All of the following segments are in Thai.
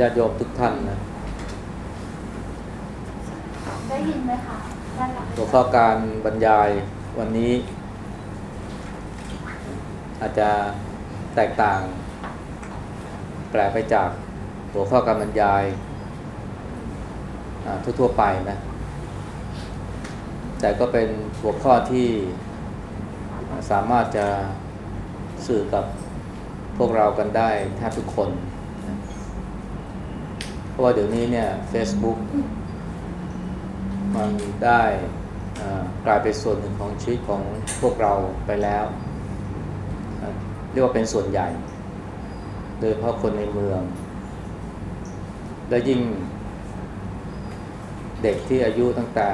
ญาติโยมทุกท่านนะได้ยินไหมคะได้รับไหมหัวข้อการบรรยายวันนี้ อาจจะแตกต่าง แปลกไปจากหัวข้อการบรรยายอ่าทั่วๆไปนะ แต่ก็เป็นหัวข้อที่สามารถจะสื่อกับพวกเรากันได้แทบทุกคนนะเพ ราะว่าเดี๋ยวนี้เนี่ย Facebook มันได้กลายเป็นส่วนหนึ่งของชีวิตของพวกเราไปแล้ว เรียกว่าเป็นส่วนใหญ่ โดยเฉพาะคนในเมือง และยิ่งเด็กที่อายุตั้งแต่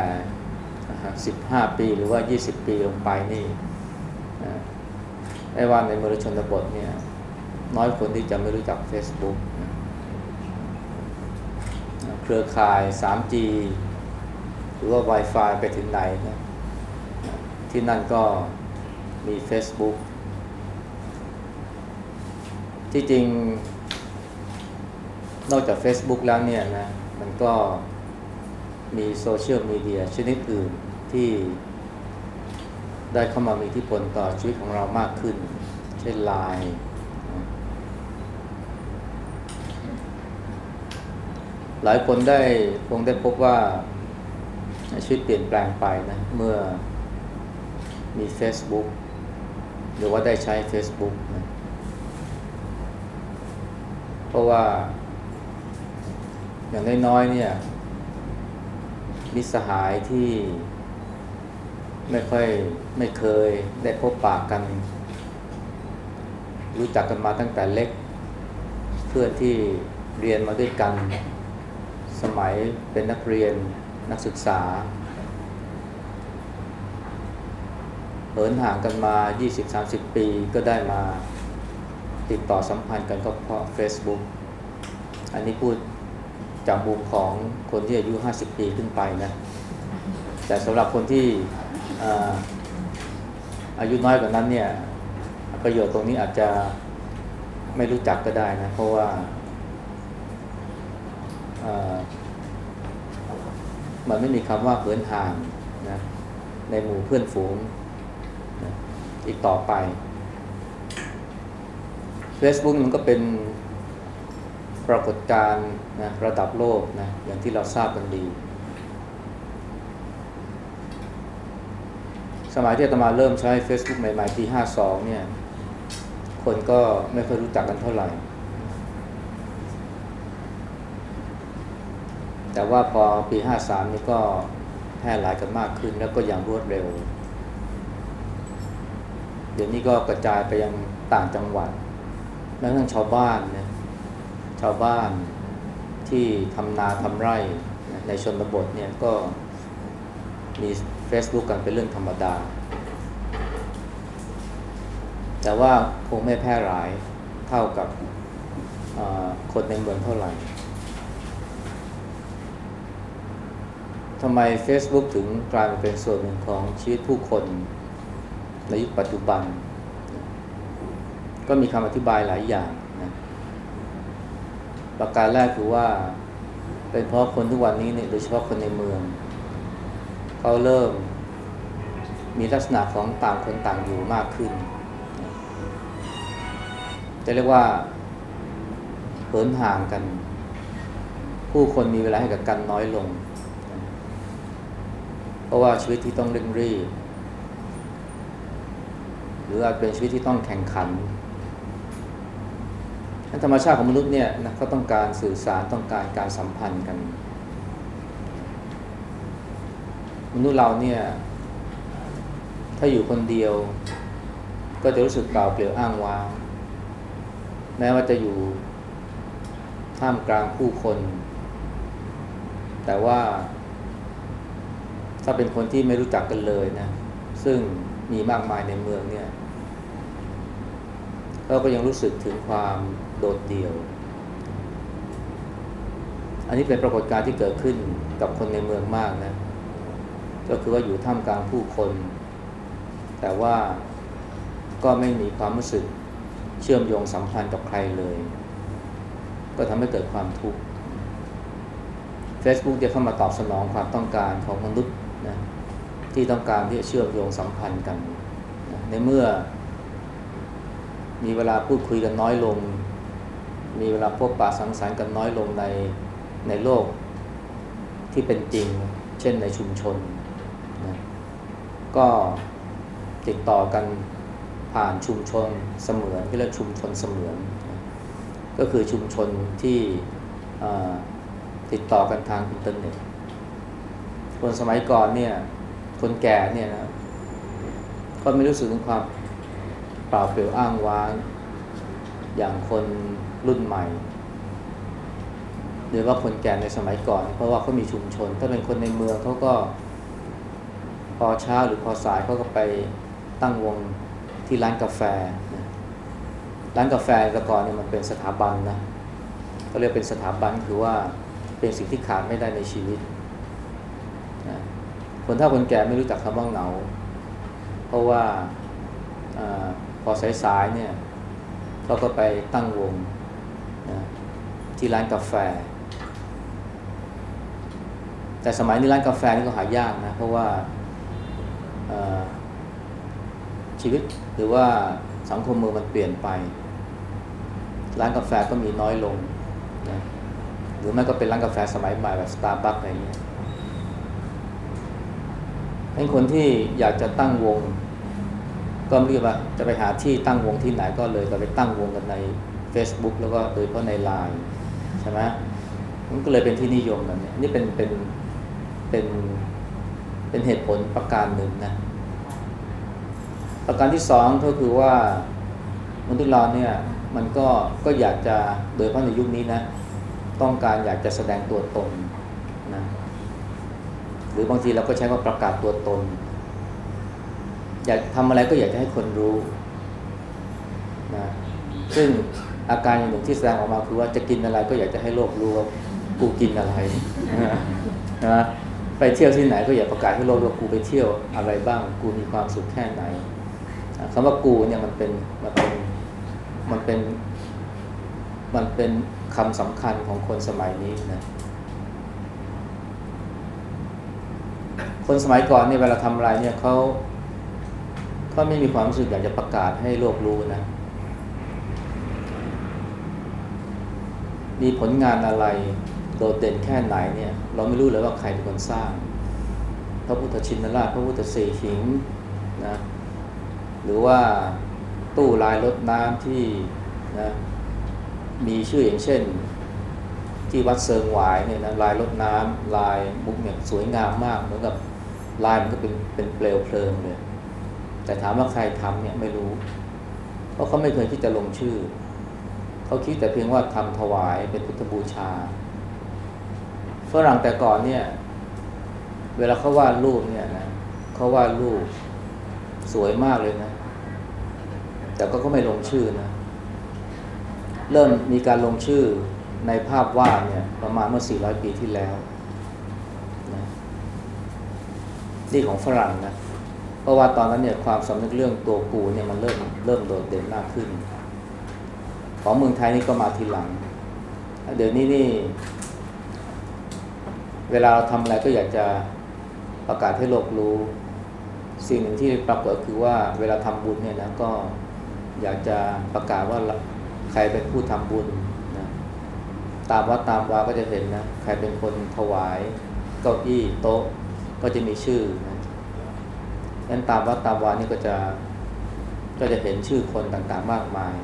15 ปีหรือว่า 20 ปีลงไปนี่ไอ้ว่าในมืองชนบทเนี่ย น้อยคนที่จะไม่รู้จัก Facebook นะ เครือข่าย 3G หรือว่า Wi-Fi ไปถึงไหนนะที่นั่นก็มี Facebook ที่จริง นอกจาก Facebook แล้วเนี่ยนะ มันก็มีโซเชียลมีเดียชนิดอื่นที่ได้เข้ามามีอิทธิพลต่อชีวิตของเรามากขึ้น เช่น Line นะ หลายคนได้คงได้พบว่าชีวิตเปลี่ยนแปลงไปนะ เมื่อมี Facebook หรือว่าได้ใช้ Facebook นะเพราะว่า อย่างน้อยๆเนี่ยมิสหายที่ไม่ค่อยไม่เคยได้พบปากกัน รู้จักกันมาตั้งแต่เล็ก เพื่อนที่เรียนมาด้วยกัน สมัยเป็นนักเรียนนักศึกษาเหินห่างกันมา 20-30 ปีก็ได้มาติดต่อสัมพันธ์กันก็เพราะ Facebook อันนี้พูดจากมุมของคนที่อายุ 50 ปีขึ้นไปนะ แต่สำหรับคนที่อาอายุน้อยกว่านั้นเนี่ย ประโยชน์ตรงนี้อาจจะไม่รู้จักก็ได้นะ เพราะว่าอ่า มันไม่มีคำว่าเหินห่างนะในหมู่เพื่อนฝูงนะอีกต่อไป Facebook มันก็เป็นปรากฏการณ์นะระดับโลกนะอย่างที่เราทราบกันดี สมัยที่อตมาเริ่มใช้ Facebook ใหม่ ๆ ปี 52 เนี่ย คนก็ไม่ค่อยรู้จักกันเท่าไหร่ แต่ว่าพอปี 53 นี่ก็แพร่หลายกันมากขึ้นแล้วก็อย่างรวดเร็ว เดี๋ยวนี้ก็กระจายไปยังต่างจังหวัดแม้กระทั่งชาวบ้านนะชาวบ้านที่ทำนาทำไร่ในชนบทเนี่ยก็มี Facebook กันเป็นเรื่องธรรมดา แต่ว่าคงไม่แพร่หลายเท่ากับคนในเมืองเท่าไหร่ ทำไม Facebook ถึงกลายมาเป็นส่วนหนึ่งของชีวิตผู้คนในยุคปัจจุบัน ก็มีคำอธิบายหลายอย่างนะประการแรกคือว่า เป็นเพราะคนทุกวันนี้เนี่ยโดยเฉพาะคนในเมืองเขาเริ่มมีลักษณะของต่างคนต่างอยู่มากขึ้น จะเรียกว่าเหินห่างกัน ผู้คนมีเวลาให้กับกันน้อยลง ราะว่าชีวิตที่ต้องเร่งรีบ หรืออาจเป็นชีวิตที่ต้องแข่งขันธรรมชาติของมนุษย์เนี่ยนะก็ต้องการสื่อสารต้องการการสัมพันธ์กัน มนุษย์เราเนี่ย ถ้าอยู่คนเดียว ก็จะรู้สึกเปล่าเปลี่ยวอ้างว้างแม้ว่าจะอยู่ท่ามกลางผู้คน แต่ว่า ถ้าเป็นคนที่ไม่รู้จักกันเลยนะ ซึ่งมีมากมายในเมืองเนี่ยเราก็ยังรู้สึกถึงความโดดเดี่ยว อันนี้เป็นปรากฏการณ์ที่เกิดขึ้นกับคนในเมืองมากนะ ก็คือว่าอยู่ท่ามกลางผู้คน แต่ว่าก็ไม่มีความรู้สึกเชื่อมโยงสัมพันธ์กับใครเลย ก็ทำให้เกิดความทุกข์ Facebook จะเข้ามาตอบสนองความต้องการของมนุษย์ ที่ต้องการที่จะเชื่อมโยงสัมพันธ์กัน ในเมื่อ มีเวลาพูดคุยกันน้อยลง มีเวลาพบปะสังสรรค์กันน้อยลงในในโลกที่เป็นจริง เช่นในชุมชนนะก็ติดต่อกันผ่านชุมชนเสมือนที่เรียกชุมชนเสมือน ก็คือชุมชนที่ติดต่อกันทางอินเทอร์เน็ตคนสมัยก่อนเนี่ย คนแก่เนี่ยนะก็ไม่รู้สึกถึงความเปล่าเปลี่ยวอ้างว้าง อย่างคนรุ่นใหม่ หรือว่าคนแก่ในสมัยก่อน เพราะว่าเขามีชุมชน ถ้าเป็นคนในเมืองเขาก็พอเช้าหรือพอสายเขาก็ไปตั้งวงที่ร้านกาแฟ ร้านกาแฟแต่ก่อนเนี่ยมันเป็นสถาบันนะเขาเรียกเป็นสถาบันคือว่าเป็นสิ่งที่ขาดไม่ได้ในชีวิต คนถ้าคนแก่ไม่รู้จักคำว่าเหงา เพราะว่าอพอสายๆเนี่ยเขาก็ไปตั้งวงนะที่ร้านกาแฟ แต่สมัยนี้ร้านกาแฟนี่ก็หายากนะ เพราะว่าอ่าชีวิตหรือว่าสังคมเมืองมันเปลี่ยนไป ร้านกาแฟก็มีน้อยลงนะหรือไม่ก็เป็นร้านกาแฟสมัยใหม่แบบสตาร์บัคอะไรอย่างเงี้ย เป็นคนที่อยากจะตั้งวง ก็ไม่รู้ว่าจะไปหาที่ตั้งวงที่ไหนก็เลยก็ไปตั้งวงกันใน Facebook แล้วก็โดยเฉพาะในไลน์ใช่ไหมมันก็เลยเป็นที่นิยมกันเนี่ยนี่เป็นเป็นเป็นเป็นเหตุผลประการหนึ่งนะประการที่สองก็คือว่ามนุษย์เราเนี่ยมันก็ก็อยากจะโดยเฉพาะในยุคนี้นะ ต้องการอยากจะแสดงตัวตน หรือบางทีเราก็ใช้ว่าประกาศตัวตน อยากทำอะไรก็อยากจะให้คนรู้นะซึ่งอาการอย่างหนึ่งที่แสดงออกมาคือว่าจะกินอะไรก็อยากจะให้โลกรู้ว่ากูกินอะไรนะไปเที่ยวที่ไหนก็อยากประกาศให้โลกรู้ว่ากูไปเที่ยวอะไรบ้าง กูมีความสุขแค่ไหนนะคำว่ากูเนี่ยมันเป็นมันเป็นมันเป็นมันเป็นคำสำคัญของคนสมัยนี้นะ คนสมัยก่อนเนี่ยเวลาทำอะไรเนี่ยเขาเขาไม่มีความรู้สึกอยากจะประกาศให้โลกรู้นะ มีผลงานอะไรโดดเด่นแค่ไหนเนี่ย เราไม่รู้เลยว่าใครเป็นคนสร้าง พระพุทธชินราชพระพุทธสีหิงนะหรือว่าตู้ลายรถน้ำที่นะมีชื่ออย่างเช่น ที่วัดเซิงหวายเนี่ยนะลายรถน้ำลายมุกเนี่ยสวยงามมากเหมือนกับ ลายมันก็เป็นเป็นเปลวเพลิงเลย แต่ถามว่าใครทำเนี่ยไม่รู้ เพราะเขาไม่เคยที่จะลงชื่อ เขาคิดแต่เพียงว่าทำถวายเป็นพุทธบูชาฝรั่งแต่ก่อนเนี่ย เวลาเขาวาดรูปเนี่ยนะเขาวาดรูปสวยมากเลยนะ แต่ก็ก็ไม่ลงชื่อนะ เริ่มมีการลงชื่อในภาพวาดเนี่ยประมาณเมื่อ 400 ปีที่แล้วนะ นี่ของฝรั่งนะเพราะว่าตอนนั้นเนี่ยความสำนึกเรื่องตัวกูเนี่ยมันเริ่มเริ่มโดดเด่นมากขึ้น ของเมืองไทยนี่ก็มาทีหลัง เดี๋ยวนี้นี่ เวลาเราทำอะไรก็อยากจะประกาศให้โลกรู้ สิ่งหนึ่งที่ปรากฏคือว่าเวลาทำบุญเนี่ยนะก็อยากจะประกาศว่าใครเป็นผู้ทำบุญนะตามวัดตามวาก็จะเห็นนะ ใครเป็นคนถวาย เก้าอี้โต๊ะ ก็จะมีชื่อนะนั้นตามวัดตามวานี่ก็จะก็จะเห็นชื่อคนต่างๆมากมาย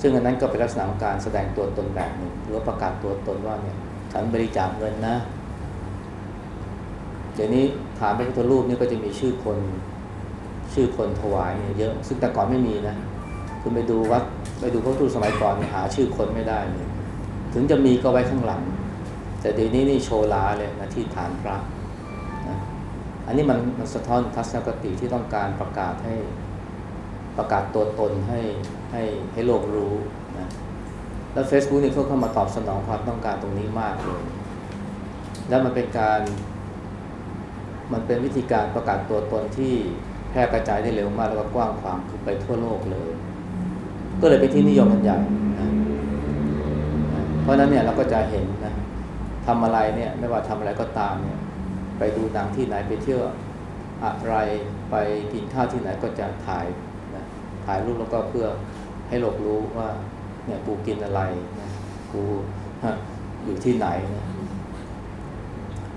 ซึ่งอันนั้นก็เป็นลักษณะของการแสดงตัวตนแบบหนึ่งหรือประกาศตัวตนว่าเนี่ยฉันบริจาคเงินนะ เดี๋ยวนี้ฐานพระพุทธรูปนี่ก็จะมีชื่อคนชื่อคนถวายเนี่ยเยอะ ซึ่งแต่ก่อนไม่มีนะ คุณไปดูวัดไปดูพระพุทธรูปสมัยก่อนหาชื่อคนไม่ได้เลยถึงจะมีก็ไว้ข้างหลัง แต่เดี๋ยวนี้นี่โชว์ลาเลยนะที่ฐานพระ อันนี้มันมันสะท้อนทัศนคติที่ต้องการประกาศให้ประกาศตัวตนให้ให้ให้โลกรู้นะแล้ว Facebook นี่เขาเข้ามาตอบสนองความต้องการตรงนี้มากเลย แล้วมันเป็นการ มันเป็นวิธีการประกาศตัวตนที่แพร่กระจายได้เร็วมากแล้วก็กว้างขวางคือไปทั่วโลกเลย ก็เลยเป็นที่นิยมกันใหญ่นะเพราะนั้นเนี่ยเราก็จะเห็นนะทำอะไรเนี่ยไม่ว่าทำอะไรก็ตามเนี่ย ไปดูหนังที่ไหนไปเที่ยวอะไรไปกินข้าวที่ไหนก็จะถ่ายนะถ่ายรูปแล้วก็เพื่อให้โลกรู้ว่าเนี่ยกูกินอะไรนะกูฮะอยู่ที่ไหนนะ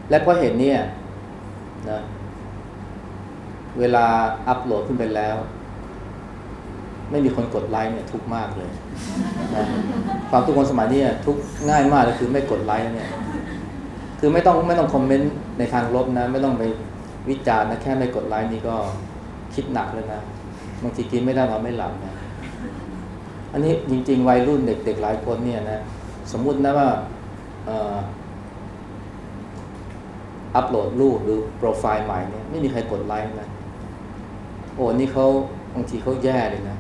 และเพราะเห็นเนี่ยนะเวลาอัปโหลดขึ้นไปแล้ว ไม่มีคนกดไลค์เนี่ยทุกมากเลยนะความทุกคนสมัยนี้ทุกง่ายมากเลยคือไม่กดไลค์เนี่ย คือไม่ต้องไม่ต้องคอมเมนต์ ในทางลบนะ ไม่ต้องไปวิจารณ์นะแค่ไม่กดไลค์นี่ก็คิดหนักเลยนะบางทีกินไม่ได้นอนไม่หลับนะอันนี้จริง ๆ วัยรุ่นเด็ก ๆ หลายคนเนี่ยนะสมมุตินะว่าอัปโหลดรูปหรือโปรไฟล์ใหม่เนี่ยไม่มีใครกดไลค์นะโอ้นี่เขาบางทีเขาแย่เลยนะ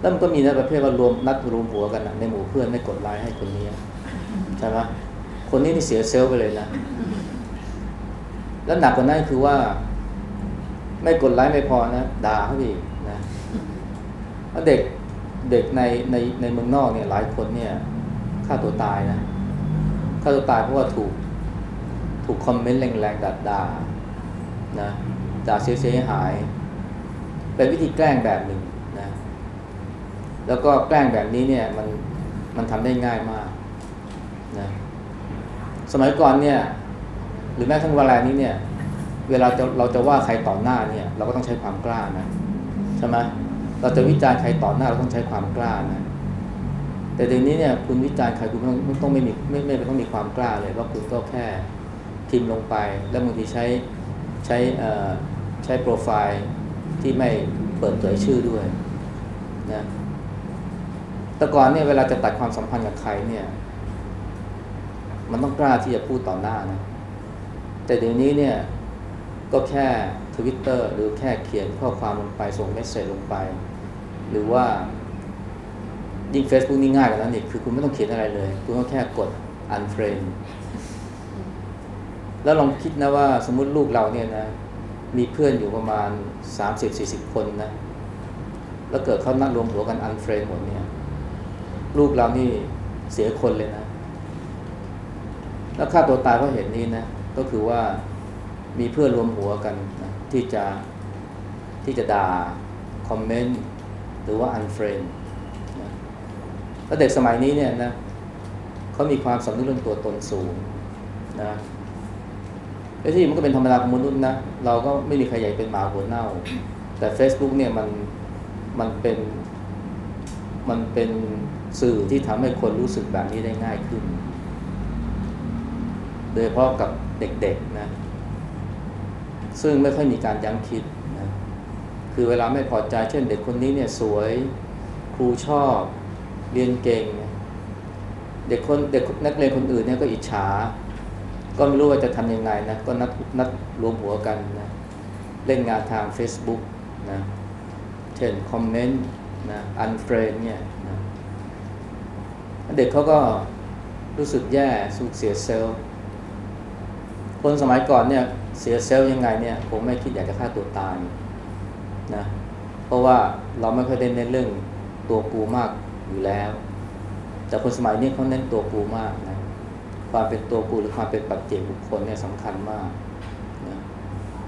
แล้วมันก็มีนะประเภทว่ารวมนัดรวมหัวกันนะในหมู่เพื่อนไม่กดไลค์ให้คนนี้ใช่ไหมคนนี้นี่เสียเซลล์ไปเลยนะ แล้วหนักกว่านั้นคือว่า ไม่กดไลค์ไม่พอนะด่าเขาอีกนะแล้วเด็กเด็กในในในเมืองนอกเนี่ย หลายคนเนี่ยฆ่าตัวตายนะฆ่าตัวตายเพราะว่าถูก ถูกคอมเมนต์แรงๆด่าด่านะด่าเสียหาย เป็นวิธีแกล้งแบบหนึ่งนะ แล้วก็แกล้งแบบนี้เนี่ย มันมันทำได้ง่ายมากนะสมัยก่อนเนี่ย หรือแม้ทั้งเวลานี้เนี่ย เวลาจะเราจะว่าใครต่อหน้าเนี่ย เราก็ต้องใช้ความกล้านะใช่ไหมเราจะวิจารณ์ใครต่อหน้าเราต้องใช้ความกล้านะ แต่เดีนี้เนี่ยคุณวิจารณ์ใครคุณไม่ต้องไม่ต้องไม่มีไม่ไม่ต้องมีความกล้าเลยเพราะคุณก็แค่พิมพ์ลงไป แล้วบางทีใช้ใช้ใช้โปรไฟล์ที่ไม่เปิดเผยชื่อด้วยนะแต่ก่อนเนี่ยเวลาจะตัดความสัมพันธ์กับใครเนี่ย มันต้องกล้าที่จะพูดต่อหน้านะ แต่เดี๋ยวนี้เนี่ยก็แค่ทวิตเตอร์หรือแค่เขียนข้อความลงไปส่งเมสเซจลงไป หรือว่ายิ่ง Facebook นี่ง่ายกว่านั้นอีกคือคุณไม่ต้องเขียนอะไรเลย คุณก็แค่กด unfriend แล้วลองคิดนะว่าสมมุติลูกเราเนี่ยนะ มีเพื่อนอยู่ประมาณ 30-40 คนนะ แล้วเกิดเขานัดรวมหัวกัน unfriend หมดเนี่ย ลูกเรานี่เสียคนเลยนะ แล้วฆ่าตัวตายเพราะเหตุนี้นะ ก็คือว่ามีเพื่อนรวมหัวกันนะที่จะที่จะด่าคอมเมนต์หรือว่า unfriend นะแล้วเด็กสมัยนี้เนี่ยนะเขามีความสำนึกเรื่องตัวตนสูงนะไอ้ที่มันก็เป็นธรรมดาของมนุษย์นะเราก็ไม่มีใครอยากเป็นหมาหัวเน่า แต่ Facebook เนี่ยมันมันเป็นมันเป็นสื่อที่ทำให้คนรู้สึกแบบนี้ได้ง่ายขึ้น โดยเฉพาะกับเด็กๆนะ ซึ่งไม่ค่อยมีการยั้งคิดนะ คือเวลาไม่พอใจเช่นเด็กคนนี้เนี่ยสวยครูชอบ เรียนเก่ง เด็กคนเด็กนักเรียนคนอื่นเนี่ยก็อิจฉา ก็ไม่รู้ว่าจะทำยังไงนะ ก็นัดนัดรวมหัวกันนะ เล่นงานทาง Facebook นะ เช่น comment นะ unfriend เนี่ยนะเด็กเขาก็รู้สึกแย่สูญเสีย self คนสมัยก่อนเนี่ยเสียเซลล์ยังไงเนี่ยผมไม่คิดอยากจะฆ่าตัวตายนะเพราะว่าเราไม่ค่อยเน้นเรื่องตัวกูมากอยู่แล้ว แต่คนสมัยนี้เขาเน้นตัวกูมากนะความเป็นตัวกูหรือความเป็นปัจเจกบุคคลเนี่ยสำคัญมากนะ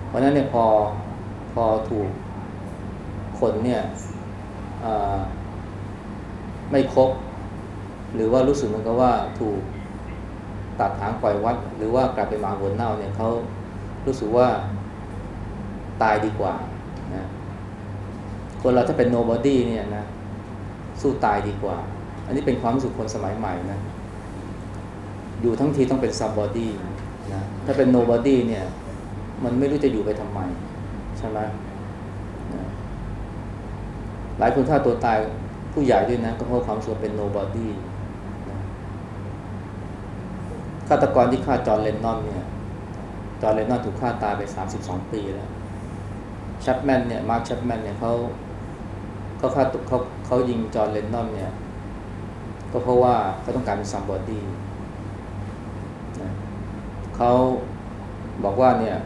เพราะนั้นเนี่ยพอพอถูกคนเนี่ยไม่ครบหรือว่ารู้สึกเหมือนกับว่าถูก ตัดหางปล่อยวัด หรือว่ากลายเป็นหมาหัวเน่าเนี่ยเขารู้สึกว่าตายดีกว่านะคนเราถ้าเป็น nobody เนี่ยนะสู้ตายดีกว่า อันนี้เป็นความรู้สึกคนสมัยใหม่นะอยู่ทั้งทีต้องเป็น somebody นะถ้าเป็น nobody เนี่ย มันไม่รู้จะอยู่ไปทำไมใช่ไหมนะหลายคนฆ่าตัวตายผู้ใหญ่ด้วยนะ ก็เพราะความรู้สึกว่าเป็น nobody นะฆาตกรที่ฆ่าจอห์น เลนนอนเนี่ยจอห์น เลนนอนถูกฆ่าตายไป 32 ปีแล้วชัปแมนเนี่ยมาร์คชัปแมนเนี่ยเขาเขาฆ่าตัวเขาเขายิงจอห์น เลนนอนเนี่ย ก็เพราะว่าเขาต้องการเป็น somebody นะเขาบอกว่าเนี่ย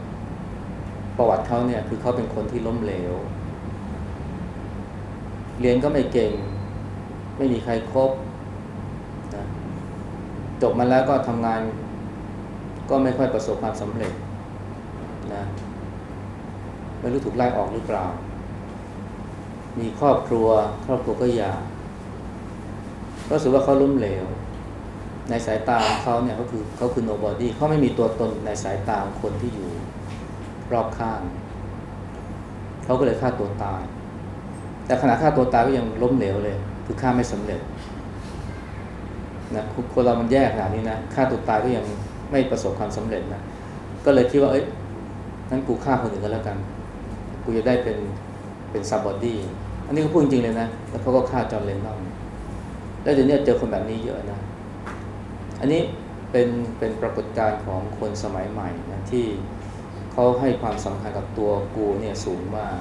ประวัติเขาเนี่ยคือเขาเป็นคนที่ล้มเหลว เรียนก็ไม่เก่ง ไม่มีใครครบ จบมาแล้วก็ทำงาน ก็ไม่ค่อยประสบความสำเร็จนะไม่รู้ถูกไล่ออกหรือเปล่า มีครอบครัว ครอบครัวก็หย่าก็รู้สึกว่าเขาล้มเหลว ในสายตาของเขาเนี่ยเขาคือเขาคือ nobody เขาไม่มีตัวตนในสายตาของคนที่อยู่รอบข้าง เขาก็เลยฆ่าตัวตาย แต่ขณะฆ่าตัวตายก็ยังล้มเหลวเลย คือฆ่าไม่สำเร็จ นะคนเรามันแย่ขนาดนี้นะฆ่าตัวตายก็ยังไม่ประสบความสำเร็จนะก็เลยคิดว่าเอ้ยงั้นกูฆ่าคนอื่นก็แล้วกัน กูจะได้เป็นเป็น somebody อันนี้เขาพูดจริงเลยนะ แล้วเขาก็ฆ่าจอห์น เลนนอนแล้วเดี๋ยวนี้เจอคนแบบนี้เยอะนะ อันนี้เป็นเป็นปรากฏการณ์ของคนสมัยใหม่นะที่เขาให้ความสำคัญกับตัวกูเนี่ยสูงมาก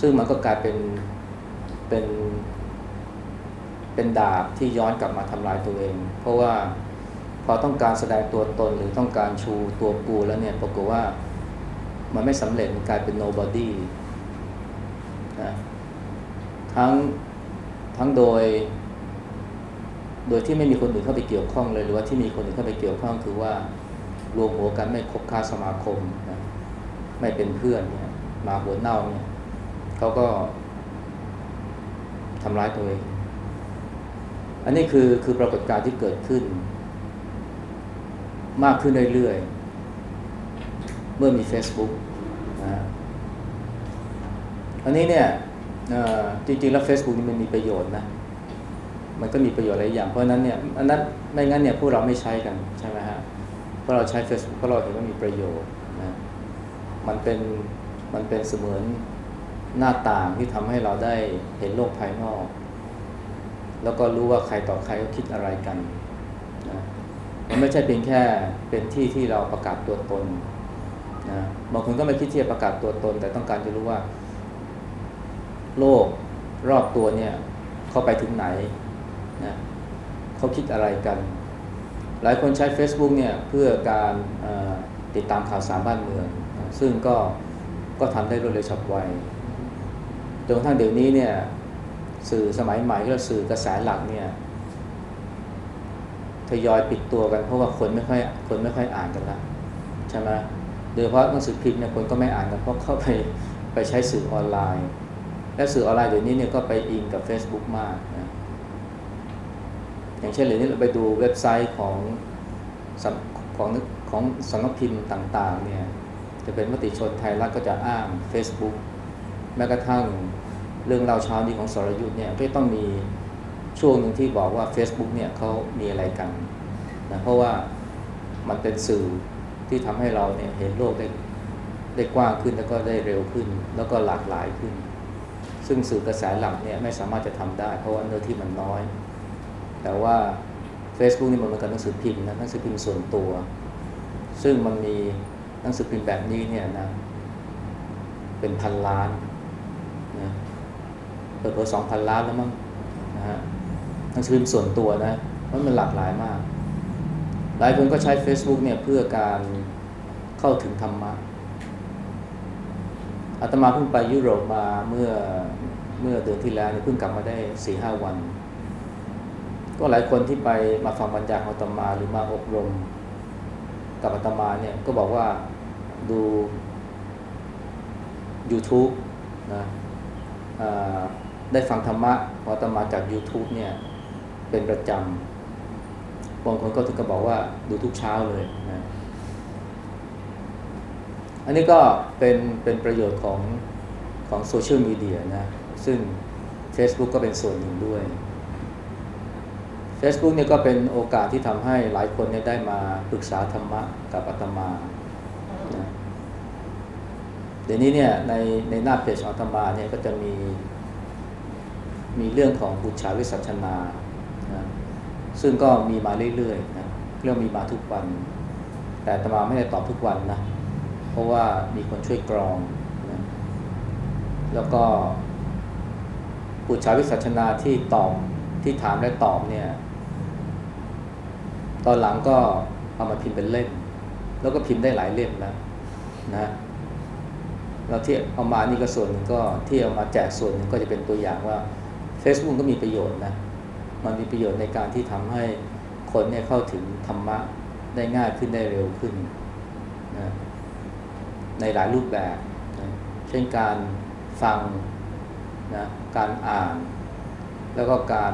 ซึ่งมันก็กลายเป็นเป็น เป็นดาบที่ย้อนกลับมาทำลายตัวเอง เพราะว่าพอต้องการแสดงตัวตนหรือต้องการชูตัวกูแล้วเนี่ยปรากฏว่ามันไม่สำเร็จมันกลายเป็น nobody นะทั้งทั้งโดย โดยที่ไม่มีคนอื่นเข้าไปเกี่ยวข้องเลย หรือว่าที่มีคนอื่นเข้าไปเกี่ยวข้องคือว่ารวมหัวกันไม่คบค้าสมาคมนะไม่เป็นเพื่อนเนี่ยมาหัวเน่าเนี่ยเขาก็ทำร้ายตัวเอง อันนี้คือคือปรากฏการณ์ที่เกิดขึ้น มากขึ้นเรื่อยๆ เมื่อมี Facebook นะฮะอันนี้เนี่ยจริงๆแล้ว Facebook นี่มันมีประโยชน์นะ มันก็มีประโยชน์หลายอย่าง เพราะฉะนั้นเนี่ยอันนั้นไม่งั้นเนี่ยพวกเราไม่ใช้กันใช่ไหมฮะเพราะเราใช้ Facebook เพราะเราเห็นว่ามีประโยชน์นะมันเป็นมันเป็นเสมือนหน้าต่างที่ทำให้เราได้เห็นโลกภายนอก แล้วก็รู้ว่าใครต่อใครก็คิดอะไรกันนะมันไม่ใช่เพียงแค่เป็นที่ที่เราประกาศตัวตนนะบางคนก็ไม่คิดที่จะประกาศตัวตน แต่ต้องการจะรู้ว่า โลกรอบตัวเนี่ยเขาไปถึงไหนนะเขาคิดอะไรกัน หลายคนใช้ Facebook เนี่ยเพื่อการติดตามข่าวสารบ้านเมือง ซึ่งก็ก็ทำได้รวดเร็วฉับไวจนกระทั่งเดี๋ยวนี้เนี่ย สื่อสมัยใหม่ก็สื่อกระแสหลักเนี่ยทยอยปิดตัวกันเพราะว่าคนไม่ค่อยคนไม่ค่อยอ่านกันละใช่ไหมโดยเฉพาะหนังสือพิมพ์เนี่ยคนก็ไม่อ่านกันเพราะเข้าไปไปใช้สื่อออนไลน์ และสื่อออนไลน์เดี๋ยวนี้เนี่ยก็ไปอิงกับ Facebook มากนะอย่างเช่นเดี๋ยวนี้เราไปดูเว็บไซต์ของของของสำนักพิมพ์ต่างๆเนี่ยจะเป็นมติชนไทยรัฐก็จะอ้าง Facebook แม้กระทั่ง เรื่องราวเช้านี้ของสรยุทธ์เนี่ยก็ต้องมีช่วงหนึ่งที่บอกว่า Facebook เนี่ยเขามีอะไรกันนะเพราะว่ามันเป็นสื่อที่ทำให้เราเนี่ยเห็นโลกได้ได้กว้างขึ้นแล้วก็ได้เร็วขึ้น แล้วก็หลากหลายขึ้น ซึ่งสื่อกระแสหลักเนี่ยไม่สามารถจะทำได้ เพราะว่าเนื้อที่มันน้อย แต่ว่า Facebook นี่มันเหมือนกับหนังสือพิมพ์นะหนังสือพิมพ์ส่วนตัว ซึ่งมันมีหนังสือพิมพ์แบบนี้เนี่ยนะเป็นพันล้าน เปิดเผยสองพันล้านแล้วมั้งนะฮะหนังสือพิมพ์ส่วนตัวนะเพราะมันหลากหลายมาก หลายคนก็ใช้ Facebook เนี่ยเพื่อการเข้าถึงธรรมะอาตมาเพิ่งไปยุโรปมาเมื่อเมื่อเดือนที่แล้วเนี่ยเพิ่งกลับมาได้สี่ห้าวัน ก็หลายคนที่ไปมาฟังบรรยายของอาตมาหรือมาอบรมกับอาตมาเนี่ยก็บอกว่าดู YouTube นะอ่า ได้ฟังธรรมะขอาตมาจาก YouTube เนี่ยเป็นประจำบางคนก็ถึงกับบอกว่าดูทุกเช้าเลยนะอันนี้ก็เป็นเป็นประโยชน์ของของโซเชียลมีเดียนะซึ่ง Facebook ก็เป็นส่วนหนึ่งด้วย Facebook เนี่ยก็เป็นโอกาสที่ทำให้หลายคนเนี่ยได้มาปรึกษาธรรมะกับอาตมานะเดี๋ยวนี้เนี่ยในในหน้าเพจของอาตมาเนี่ยก็จะมี มีเรื่องของบุชาวิสัชนานะซึ่งก็มีมาเรื่อยๆนะเรื่องมีมาทุกวัน แต่ตมาไม่ได้ตอบทุกวันนะ เพราะว่ามีคนช่วยกรองนะแล้วก็บุชาวิสัชนาที่ตอบที่ถามและตอบเนี่ย ตอนหลังก็เอามาพิมพ์เป็นเล่มแล้วก็พิมพ์ได้หลายเล่มแล้วนะแล้วที่เอามานี่ก็ส่วนก็ที่เอามาแจกส่วนก็จะเป็นตัวอย่างว่า Facebook ก็มีประโยชน์นะ มันมีประโยชน์ในการที่ทำให้คนเนี่ยเข้าถึงธรรมะได้ง่ายขึ้นได้เร็วขึ้นนะในหลายรูปแบบนะเช่นการฟังนะการอ่าน แล้วก็การ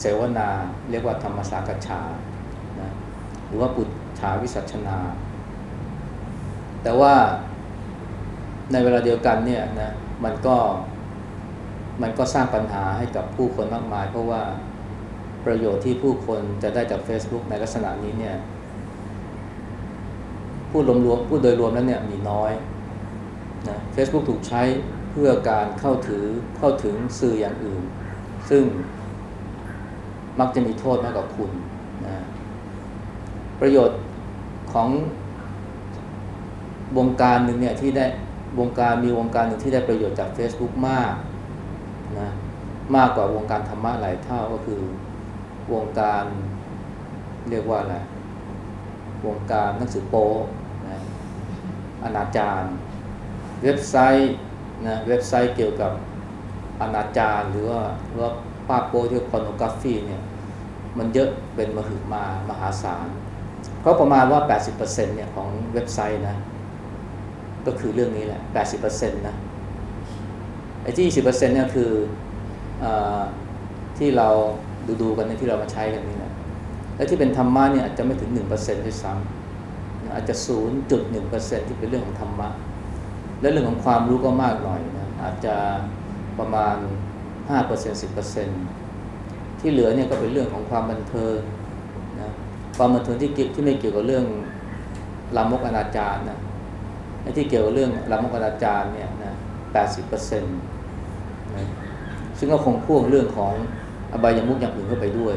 เสวนาเรียกว่าธรรมสากชานะหรือว่าปุจฉาวิสัชนา แต่ว่าในเวลาเดียวกันเนี่ยนะมันก็ มันก็สร้างปัญหาให้กับผู้คนมากมาย เพราะว่าประโยชน์ที่ผู้คนจะได้จาก Facebook ในลักษณะนี้เนี่ยพูดรวมๆพูดโดยรวมแล้วเนี่ยมีน้อยนะ Facebook ถูกใช้เพื่อการเข้าถือเข้าถึงสื่ออย่างอื่น ซึ่งมักจะมีโทษมากกว่าคุณนะประโยชน์ของวงการหนึ่งเนี่ยที่ได้วงการมีวงการหนึ่งที่ได้ประโยชน์จาก Facebook มาก นะมากกว่าวงการธรรมะหลายเท่าก็คือวงการเรียกว่าอะไรวงการหนังสือโป๊นะอนาจารเว็บไซต์นะเว็บไซต์เกี่ยวกับอนาจารหรือว่าหรือว่าป้าโป้ที่คอนโนกราฟีเนี่ยมันเยอะเป็นมหึมามหาศาลเพราะประมาณว่า 80%เนี่ยของเว็บไซต์นะก็คือเรื่องนี้แหละ 80%นะ ไอ้ที่20%เนี่ยคืออที่เราดูดูกันที่เรามาใช้กันนี่นะและที่เป็นธรรมะเนี่ยอาจจะไม่ถึง1%ด้วยซ้ำอาจจะ0.1%ที่เป็นเรื่องของธรรมะ และเรื่องของความรู้ก็มากหน่อยนะอาจจะประมาณ5% 10%ที่เหลือเนี่ยก็เป็นเรื่องของความบันเทิงนะความบันเทิงที่เกี่ยวที่ไม่เกี่ยวกับเรื่องลามกอนาจารนะไอ้ที่เกี่ยวกับเรื่องลามกอนาจารเนี่ยนะ80%นต์ะซึ่งก็คงพ่วงเรื่องของอบายามุกอย่างอื่นเข้าไปด้วย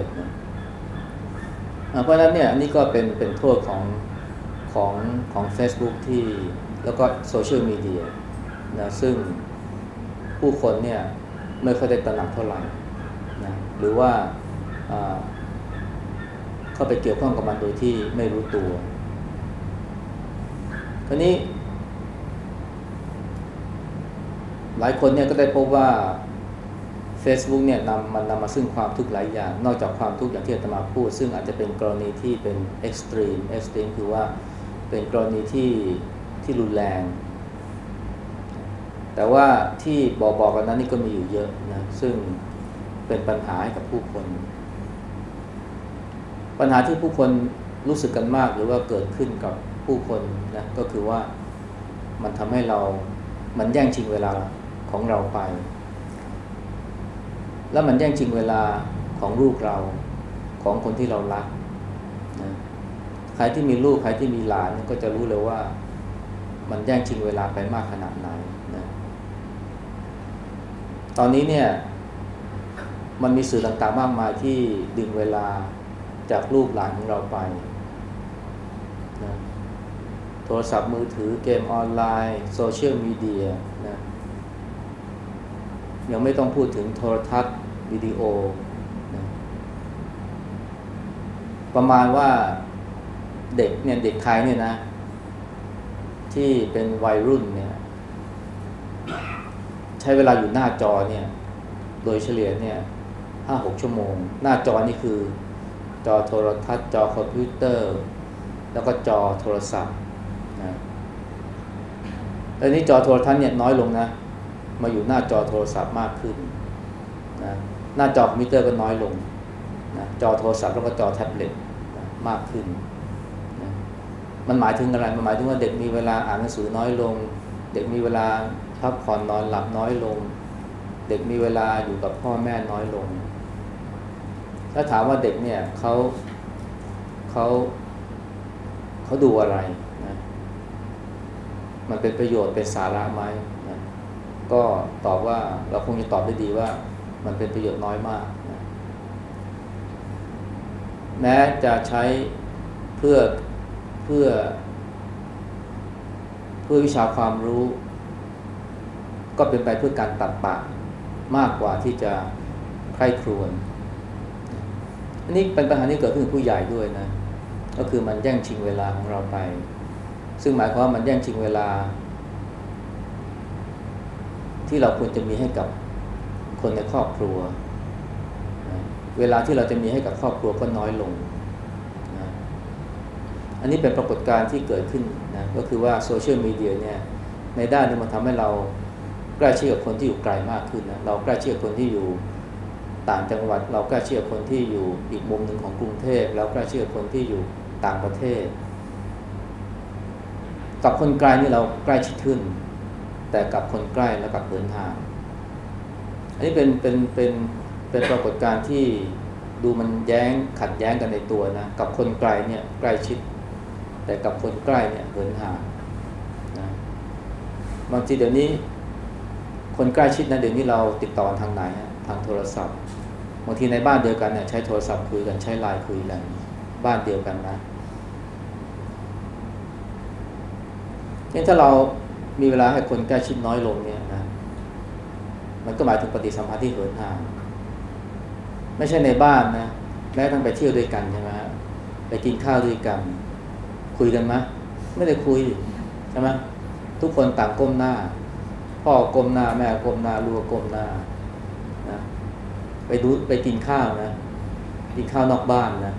นะเพราะฉะนั้นเนี่ยอันนี้ก็เป็นเป็นโทษของของของ Facebook ที่แล้วก็โซเชียลมีเดียนะซึ่งผู้คนเนี่ยไม่ค่อยได้ตระหนักเท่าไหร่นะหรือว่าอ่าเข้าไปเกี่ยวข้องกับมันโดยที่ไม่รู้ตัวคราวนี้ หลายคนเนี่ยก็ได้พบว่า Facebook เนี่ยนำมันนำมาซึ่งความทุกข์หลายอย่าง นอกจากความทุกข์อย่างที่อาตมาพูด ซึ่งอาจจะเป็นกรณีที่เป็น extreme extreme คือว่าเป็นกรณีที่ที่รุนแรง แต่ว่าที่บอกบอกกันนั้นนี่ก็มีอยู่เยอะนะซึ่งเป็นปัญหาให้กับผู้คน ปัญหาที่ผู้คนรู้สึกกันมากหรือว่าเกิดขึ้นกับผู้คนนะก็คือว่ามันทำให้เรา มันแย่งชิงเวลา ของเราไป แล้วมันแย่งชิงเวลาของลูกเราของคนที่เรารักนะใครที่มีลูกใครที่มีหลานก็จะรู้เลยว่า มันแย่งชิงเวลาไปมากขนาดไหนนะตอนนี้เนี่ย มันมีสื่อต่างๆมากมายที่ดึงเวลาจากลูกหลานของเราไปนะโทรศัพท์มือถือเกมออนไลน์ โซเชียลมีเดียนะ ยังไม่ต้องพูดถึงโทรทัศน์วิดีโอนะประมาณว่าเด็กเนี่ยเด็กไทยเนี่ยนะ ที่เป็นวัยรุ่นเนี่ย ใช้เวลาอยู่หน้าจอเนี่ย โดยเฉลี่ยเนี่ยห้าหกชั่วโมง หน้าจอนี่คือ จอโทรทัศน์ จอคอมพิวเตอร์ แล้วก็จอโทรศัพท์นะแต่นี้จอโทรทัศน์เนี่ยน้อยลงนะ มาอยู่หน้าจอโทรศัพท์มากขึ้นนะหน้าจอคอมพิวเตอร์ก็น้อยลงนะจอโทรศัพท์แล้วก็จอแท็บเล็ตนะมากขึ้นนะมันหมายถึงอะไรมันหมายถึงว่าเด็กมีเวลาอ่านหนังสือน้อยลง เด็กมีเวลาพักผ่อนนอนหลับน้อยลง เด็กมีเวลาอยู่กับพ่อแม่น้อยลง ถ้าถามว่าเด็กเนี่ยเขาเขาเขาดูอะไรนะมันเป็นประโยชน์เป็นสาระไหม ก็ตอบว่าเราคงจะตอบได้ดีว่ามันเป็นประโยชน์น้อยมากนะแม้จะใช้เพื่อเพื่อ เพื่อวิชาความรู้ ก็เป็นไปเพื่อการตัดปะมากกว่าที่จะใคร่ครวญอันนี้เป็นปัญหาที่เกิดขึ้นกับผู้ใหญ่ด้วยนะ ก็คือมันแย่งชิงเวลาของเราไป ซึ่งหมายความว่ามันแย่งชิงเวลา ที่เราควรจะมีให้กับคนในครอบครัว เวลาที่เราจะมีให้กับครอบครัวก็น้อยลงอันนี้เป็นปรากฏการณ์ที่เกิดขึ้นนะก็คือว่าโซเชียลมีเดียเนี่ยในด้านหนึงมันทำให้เราใกล้ชิดกับคนที่อยู่ไกลมากขึ้นนะเราใกล้ชิดกับคนที่อยู่ต่างจังหวัด เราใกล้ชิดกับคนที่อยู่อีกมุมหนึ่งของกรุงเทพเราใกล้ชิดกับคนที่อยู่ต่างประเทศ กับคนไกลนี่เราใกล้ชิดขึ้น แต่กับคนใกล้แล้วกับเดินทาง อันนี้เป็นเป็นเป็นเป็นปรากฏการณ์ที่ดูมันแย้งขัดแย้งกันในตัวนะ กับคนไกลเนี่ยใกล้ชิด แต่กับคนใกล้เนี่ยเหินห่างนะบางทีเดี๋ยวนี้ คนใกล้ชิดนะเดี๋ยวนี้เราติดต่อทางไหนทางโทรศัพท์บางทีในบ้านเดียวกันเนี่ยใช้โทรศัพท์คุยกันใช้ไลน์คุยกันบ้านเดียวกันนะนี่ถ้าเรา มีเวลาให้คนใกล้ชิดน้อยลงเนี่ยนะมันก็หมายถึงปฏิสัมพันธ์ที่เหินห่างไม่ใช่ในบ้านนะแม้ทั่งไปเที่ยวด้วยกันใช่ไหมฮะไปกินข้าวด้วยกัน คุยกันไหมไม่ได้คุยใช่ไหมทุกคนต่างก้มหน้า พ่อก้มหน้าแม่ก้มหน้าลูกก้มหน้านะไปดูไปกินข้าวนะกินข้าวนอกบ้านนะ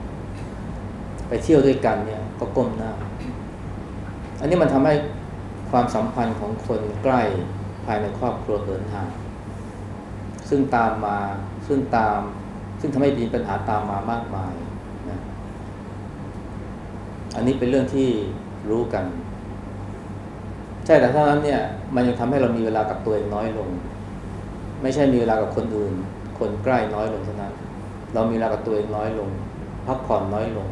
ไปเที่ยวด้วยกันเนี่ย ก็ก้มหน้า อันนี้มันทำให้ ความสัมพันธ์ของคนใกล้ภายในครอบครัวเหินห่าง ซึ่งตามมาซึ่งตาม ซึ่งทำให้มีปัญหาตามมามากมายนะอันนี้เป็นเรื่องที่รู้กัน ใช่แต่เท่านั้นเนี่ยมันยังทำให้เรามีเวลากับตัวเองน้อยลง ไม่ใช่มีเวลากับคนอื่น คนใกล้น้อยลงเท่านั้น เรามีเวลากับตัวเองน้อยลง พักผ่อนน้อยลง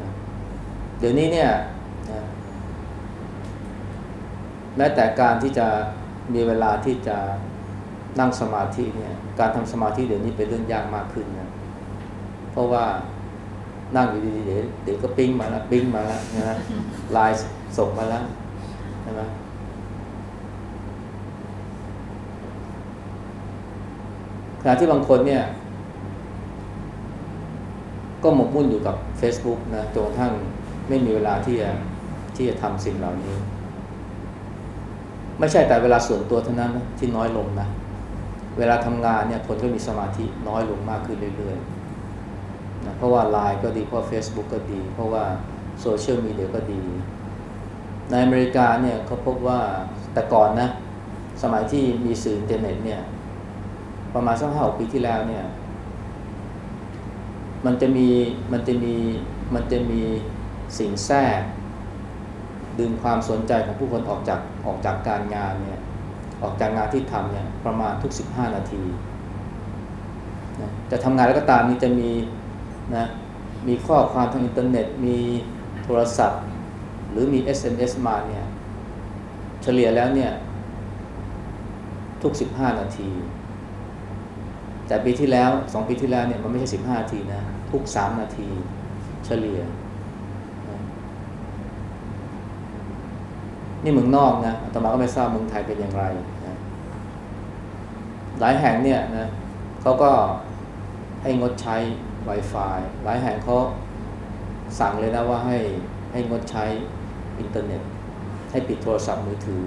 นะเดี๋ยวนี้เนี่ยนะ แม้แต่การที่จะมีเวลาที่จะนั่งสมาธิเนี่ยการทำสมาธิเดี๋ยวนี้เป็นเรื่องยากมากขึ้นนะเพราะว่านั่งอยู่ดีๆเดี๋ยวเดี๋ยวก็ปิ้งมาแล้วปิ้งมาแล้วนะไลน์ส่งมาแล้วใช่ไหมขณะที่บางคนเนี่ย ก็หมกมุ่นอยู่กับ Facebook นะจนกระทั่งไม่มีเวลาที่จะที่จะทำสิ่งเหล่านี้ ไม่ใช่แต่เวลาส่วนตัวเท่านั้นที่น้อยลงนะ เวลาทำงานเนี่ยคนก็มีสมาธิน้อยลงมากขึ้นเรื่อยๆนะเพราะว่าไลน์ก็ดีเพราะ Facebook ก็ดี เพราะว่าโซเชียลมีเดียก็ดี ในอเมริกาเนี่ยเขาพบว่าแต่ก่อนนะ สมัยที่มีสื่ออินเทอร์เน็ตเนี่ยประมาณสักห้าปีที่แล้วเนี่ยมันจะมีมันจะมีมันจะมีสิ่งแทรก ดึงความสนใจของผู้คนออกจากออกจากการงานเนี่ยออกจากงานที่ทำเนี่ยประมาณทุก 15 นาทีนะจะทำงานแล้วก็ตามนี่จะมีนะมีข้อความทางอินเทอร์เน็ต มีโทรศัพท์ หรือมี SMS มาเนี่ยเฉลี่ยแล้วเนี่ยทุก 15 นาที แต่ปีที่แล้วสองปีที่แล้วเนี่ยมันไม่ใช่ 15 นาทีนะ ทุก 3 นาที เฉลี่ยนะ นี่เมืองนอกนะอาตมาก็ไม่ทราบเมืองไทยเป็นอย่างไรนะหลายแห่งเนี่ยนะเขาก็ให้งดใช้ Wi-Fi หลายแห่งเขาสั่งเลยนะว่าให้ให้งดใช้อินเทอร์เน็ต ให้ปิดโทรศัพท์มือถือ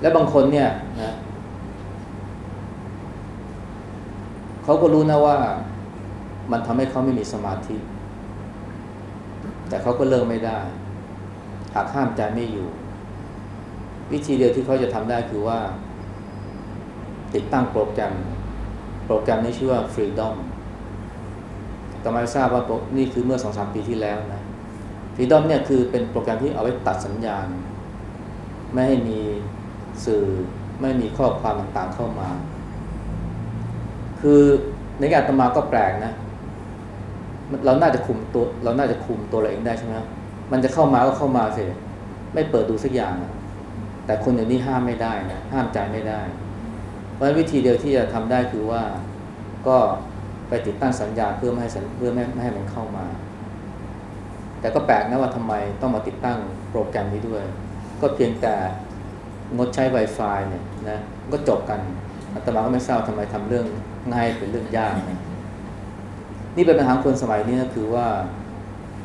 และบางคนเนี่ยนะเขาก็รู้นะว่ามันทำให้เขาไม่มีสมาธิ แต่เขาก็เลิกไม่ได้ หากห้ามใจไม่อยู่ วิธีเดียวที่เขาจะทำได้คือว่า ติดตั้งโปรแกรม โปรแกรมนี้ชื่อว่า Freedom ต่อมาทราบว่านี่คือเมื่อสองสามปีที่แล้วนะ Freedom เนี่ยคือเป็นโปรแกรมที่เอาไว้ตัดสัญญาณ ไม่ให้มีสื่อไม่มีข้อความต่างๆเข้ามา คือในการตมาก็แปลกนะ เราน่าจะคุมตัว เราน่าจะคุมตัวเราเองได้ใช่ไหม มันจะเข้ามาก็เข้ามาสิไม่เปิดดูสักอย่าง แต่คนอย่างนี้ห้ามไม่ได้นะห้ามใจไม่ได้ เพราะฉะนั้นวิธีเดียวที่จะทำได้คือว่าก็ไปติดตั้งสัญญาเพื่อไม่ให้เพื่อไม่ไม่ให้มันเข้ามา แต่ก็แปลกนะว่าทำไมต้องมาติดตั้งโปรแกรมนี้ด้วย ก็เพียงแต่งดใช้ Wi-Fi เนี่ยนะก็จบกันอาตมาก็ไม่ทราบทำไมทำเรื่องง่ายเป็นเรื่องยากนะนี่เป็นปัญหาคนสมัยนี้นะคือว่า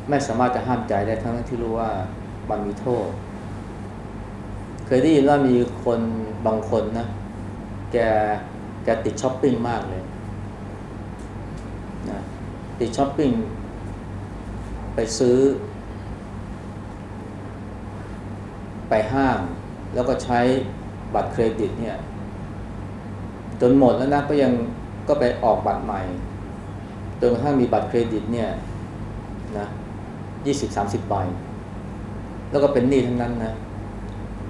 ไม่สามารถจะห้ามใจได้ทั้งที่รู้ว่ามันมีโทษ เคยได้ยินว่ามีคนบางคนนะ แกแกติดช้อปปิ้งมากเลยนะติดช้อปปิ้งไปซื้อ ไปห้าง แล้วก็ใช้บัตรเครดิตเนี่ย จนหมดแล้วนะก็ยังก็ไปออกบัตรใหม่จนกระทั่งมีบัตรเครดิตเนี่ยนะ ยี่สิบสามสิบใบ แล้วก็เป็นหนี้ทั้งนั้นนะ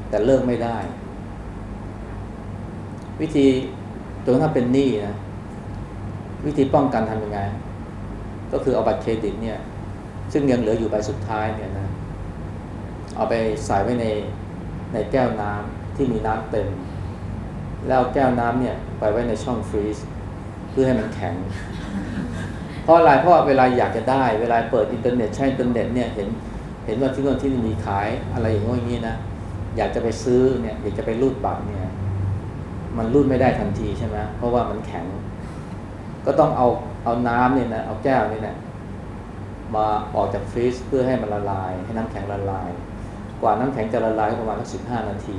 แต่เลิกไม่ได้ วิธีจนกระทั่งเป็นหนี้นะวิธีป้องกันทำยังไง ก็คือเอาบัตรเครดิตเนี่ย ซึ่งยังเหลืออยู่ใบสุดท้ายเนี่ยนะ เอาไปใส่ไว้ในในแก้วน้ำที่มีน้ำเต็ม แล้วแก้วน้ำเนี่ยไปไว้ในช่องฟรีซเพื่อให้มันแข็ง เพราะอะไรเพราะเวลาอยากจะได้ เวลาเปิดอินเทอร์เน็ตใช้อินเทอร์เน็ตเนี่ยเห็นเห็นว่าที่นู่นที่นี่มีขายอะไรอย่างเงี้ยนะอยากจะไปซื้อเนี่ยอยากจะไปรูดบัตรเนี่ย มันรูดไม่ได้ทันทีใช่ไหมเพราะว่ามันแข็ง ก็ต้องเอาเอาน้ำเนี่ยนะเอาแก้วนี่นะมาออกจากฟรีซเพื่อให้มันละลาย ให้น้ำแข็งละลาย กว่าน้ำแข็งจะละลายก็ประมาณสักสิบห้านาที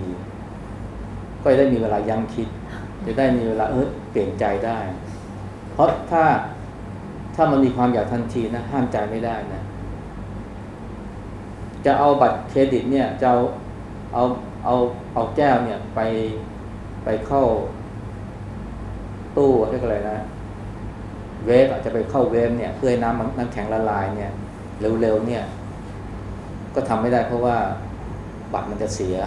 ก็จะได้มีเวลายั้งคิด จะได้มีเวลาเออเปลี่ยนใจได้ เพราะถ้า ถ้ามันมีความอยากทันทีนะห้ามใจไม่ได้นะ จะเอาบัตรเครดิตเนี่ยจะเอาเอาเอาเอาแก้วเนี่ยไปไปเข้า ตู้เรียกอะไรนะ เวฟอาจจะไปเข้าเวฟเนี่ยเพื่อน้ำน้ำแข็งละลายเนี่ยเร็วๆเนี่ย ก็ทำไม่ได้เพราะว่าบัตรมันจะเสีย